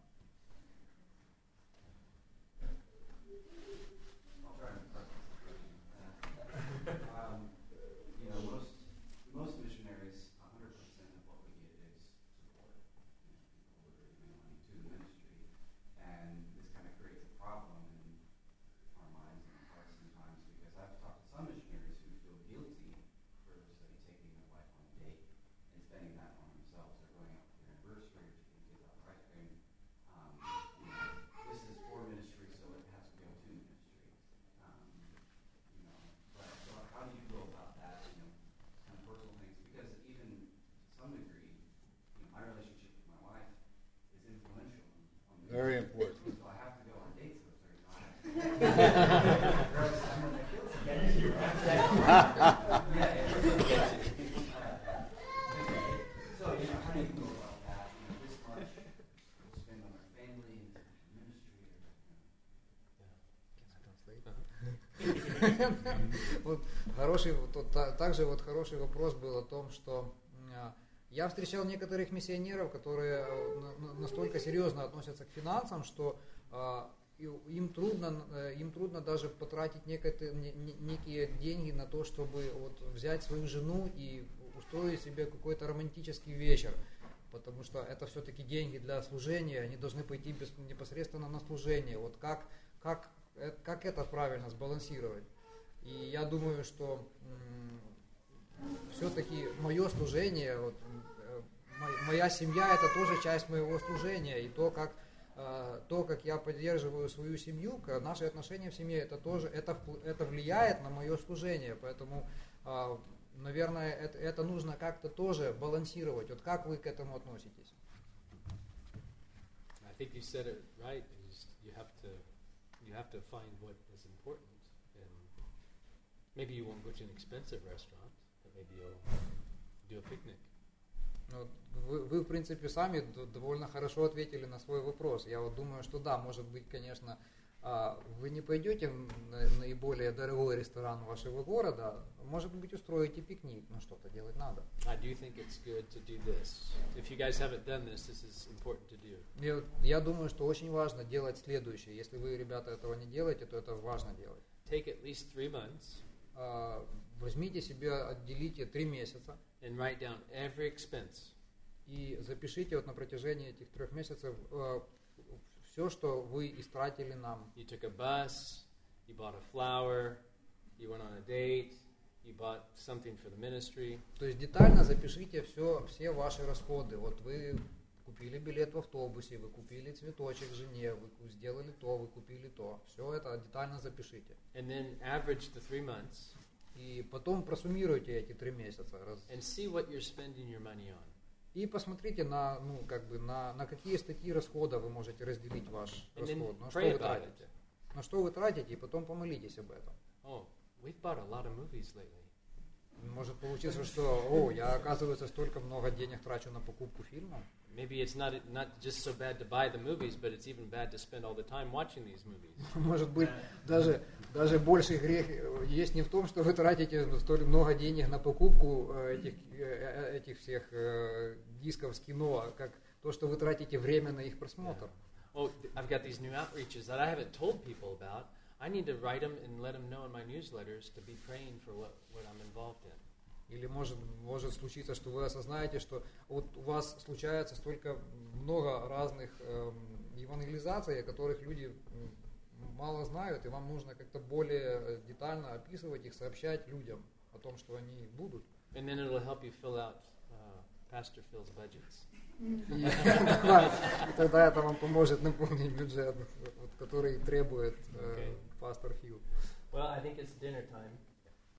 I'll try and press this um, You know, most, most missionaries, hundred percent of what we get is support. You know, people are giving money to the ministry, and this kind of creates a problem in our minds and our hearts sometimes, because I've talked to some missionaries who feel guilty for, say, taking their wife on a date and spending that on themselves. They're going out for their anniversary, or taking kids out for ice cream. Um, you know, this is for ministry, so it has to go to ministry. Um, you know, but so how do you go about that, you know, kind of personal things? Because even to some degree, you know, my relationship with my wife is influential on me. Very important. So I have to go on dates with her, you know. I have to- Regardless of when I kill somebody. Yeah, yeah. So, you know, how do you go about that, you know, this much we'll spend on our family and ministry, or, you know. Вот хороший, вот, вот та- также вот хороший вопрос был о том, что а, я встречал некоторых миссионеров, которые э, на- на- настолько серьезно относятся к финансам, что а, им трудно, э, им трудно даже потратить некоторые, не- не- некие деньги на то, чтобы вот взять свою жену и устроить себе какой-то романтический вечер. Потому что это все-таки деньги для служения, они должны пойти без- непосредственно на служение. Вот как, как, э, как это правильно сбалансировать? И я думаю, что все-таки мое служение, вот, э, мо- моя семья это тоже часть моего служения. И то, как, э, то, как я поддерживаю свою семью, наши отношения в семье, это тоже это, это влияет на мое служение. Поэтому, а, наверное, это, это нужно как-то тоже балансировать. Вот как вы к этому относитесь? You have to, find what is important, and maybe you won't go to an expensive restaurant, maybe you'll do a picnic. Ну, Вы, вы, в принципе, сами довольно хорошо ответили на свой вопрос. Я вот думаю, что да, может быть, конечно, а, вы не пойдете в на- наиболее дорогой ресторан вашего города, может быть, устроите пикник, но что-то делать надо. I do think it's good to do this. If you guys haven't done this, this is important to do. И вот я думаю, что очень важно делать следующее. Если вы, ребята, этого не делаете, то это важно делать. Take at least three months А, Возьмите себе, отделите три месяца and write down every expense. и запишите вот на протяжении этих трех месяцев все, что вы истратили нам. You took a bus, you bought a flower, you went on a date, you bought something for the ministry. То есть детально запишите все, все ваши расходы. Вот вы купили билет в автобусе, вы купили цветочек жене, вы сделали то, вы купили то. Все это детально запишите. And then average the three months И потом просуммируйте эти три месяца. раз- and see what you're spending your money on. И посмотрите на, ну, как бы на, на какие статьи расхода вы можете разделить ваш And расход. На что вы about it. тратите. На что вы тратите, и потом помолитесь об этом. Oh, we've bought a lot of movies lately. Может получиться, что, о, я, оказывается, столько много денег трачу на покупку фильмов. Maybe it's not not just so bad to buy the movies, but it's even bad to spend all the time watching these movies. *laughs* Может быть, даже, даже больший грех есть не в том, что вы тратите столь много денег на покупку э, этих, э, э, этих всех э, дисков с кино, а как то, что вы тратите время на их просмотр. Oh, th- I've got these new outreaches that I haven't told people about. I need to write them and let them know in my newsletters to be praying for what, what I'm involved in. Или может, может случиться, что вы осознаете, что вот у вас случается столько много разных эм, евангелизаций, о которых люди мало знают, и вам нужно как-то более э, детально описывать их, сообщать людям о том, что они будут. And then it'll help you fill out uh, Pastor Phil's budgets. *laughs* Тогда это вам поможет наполнить бюджет, который требует э, пастор Фил. Well, I think it's dinner time.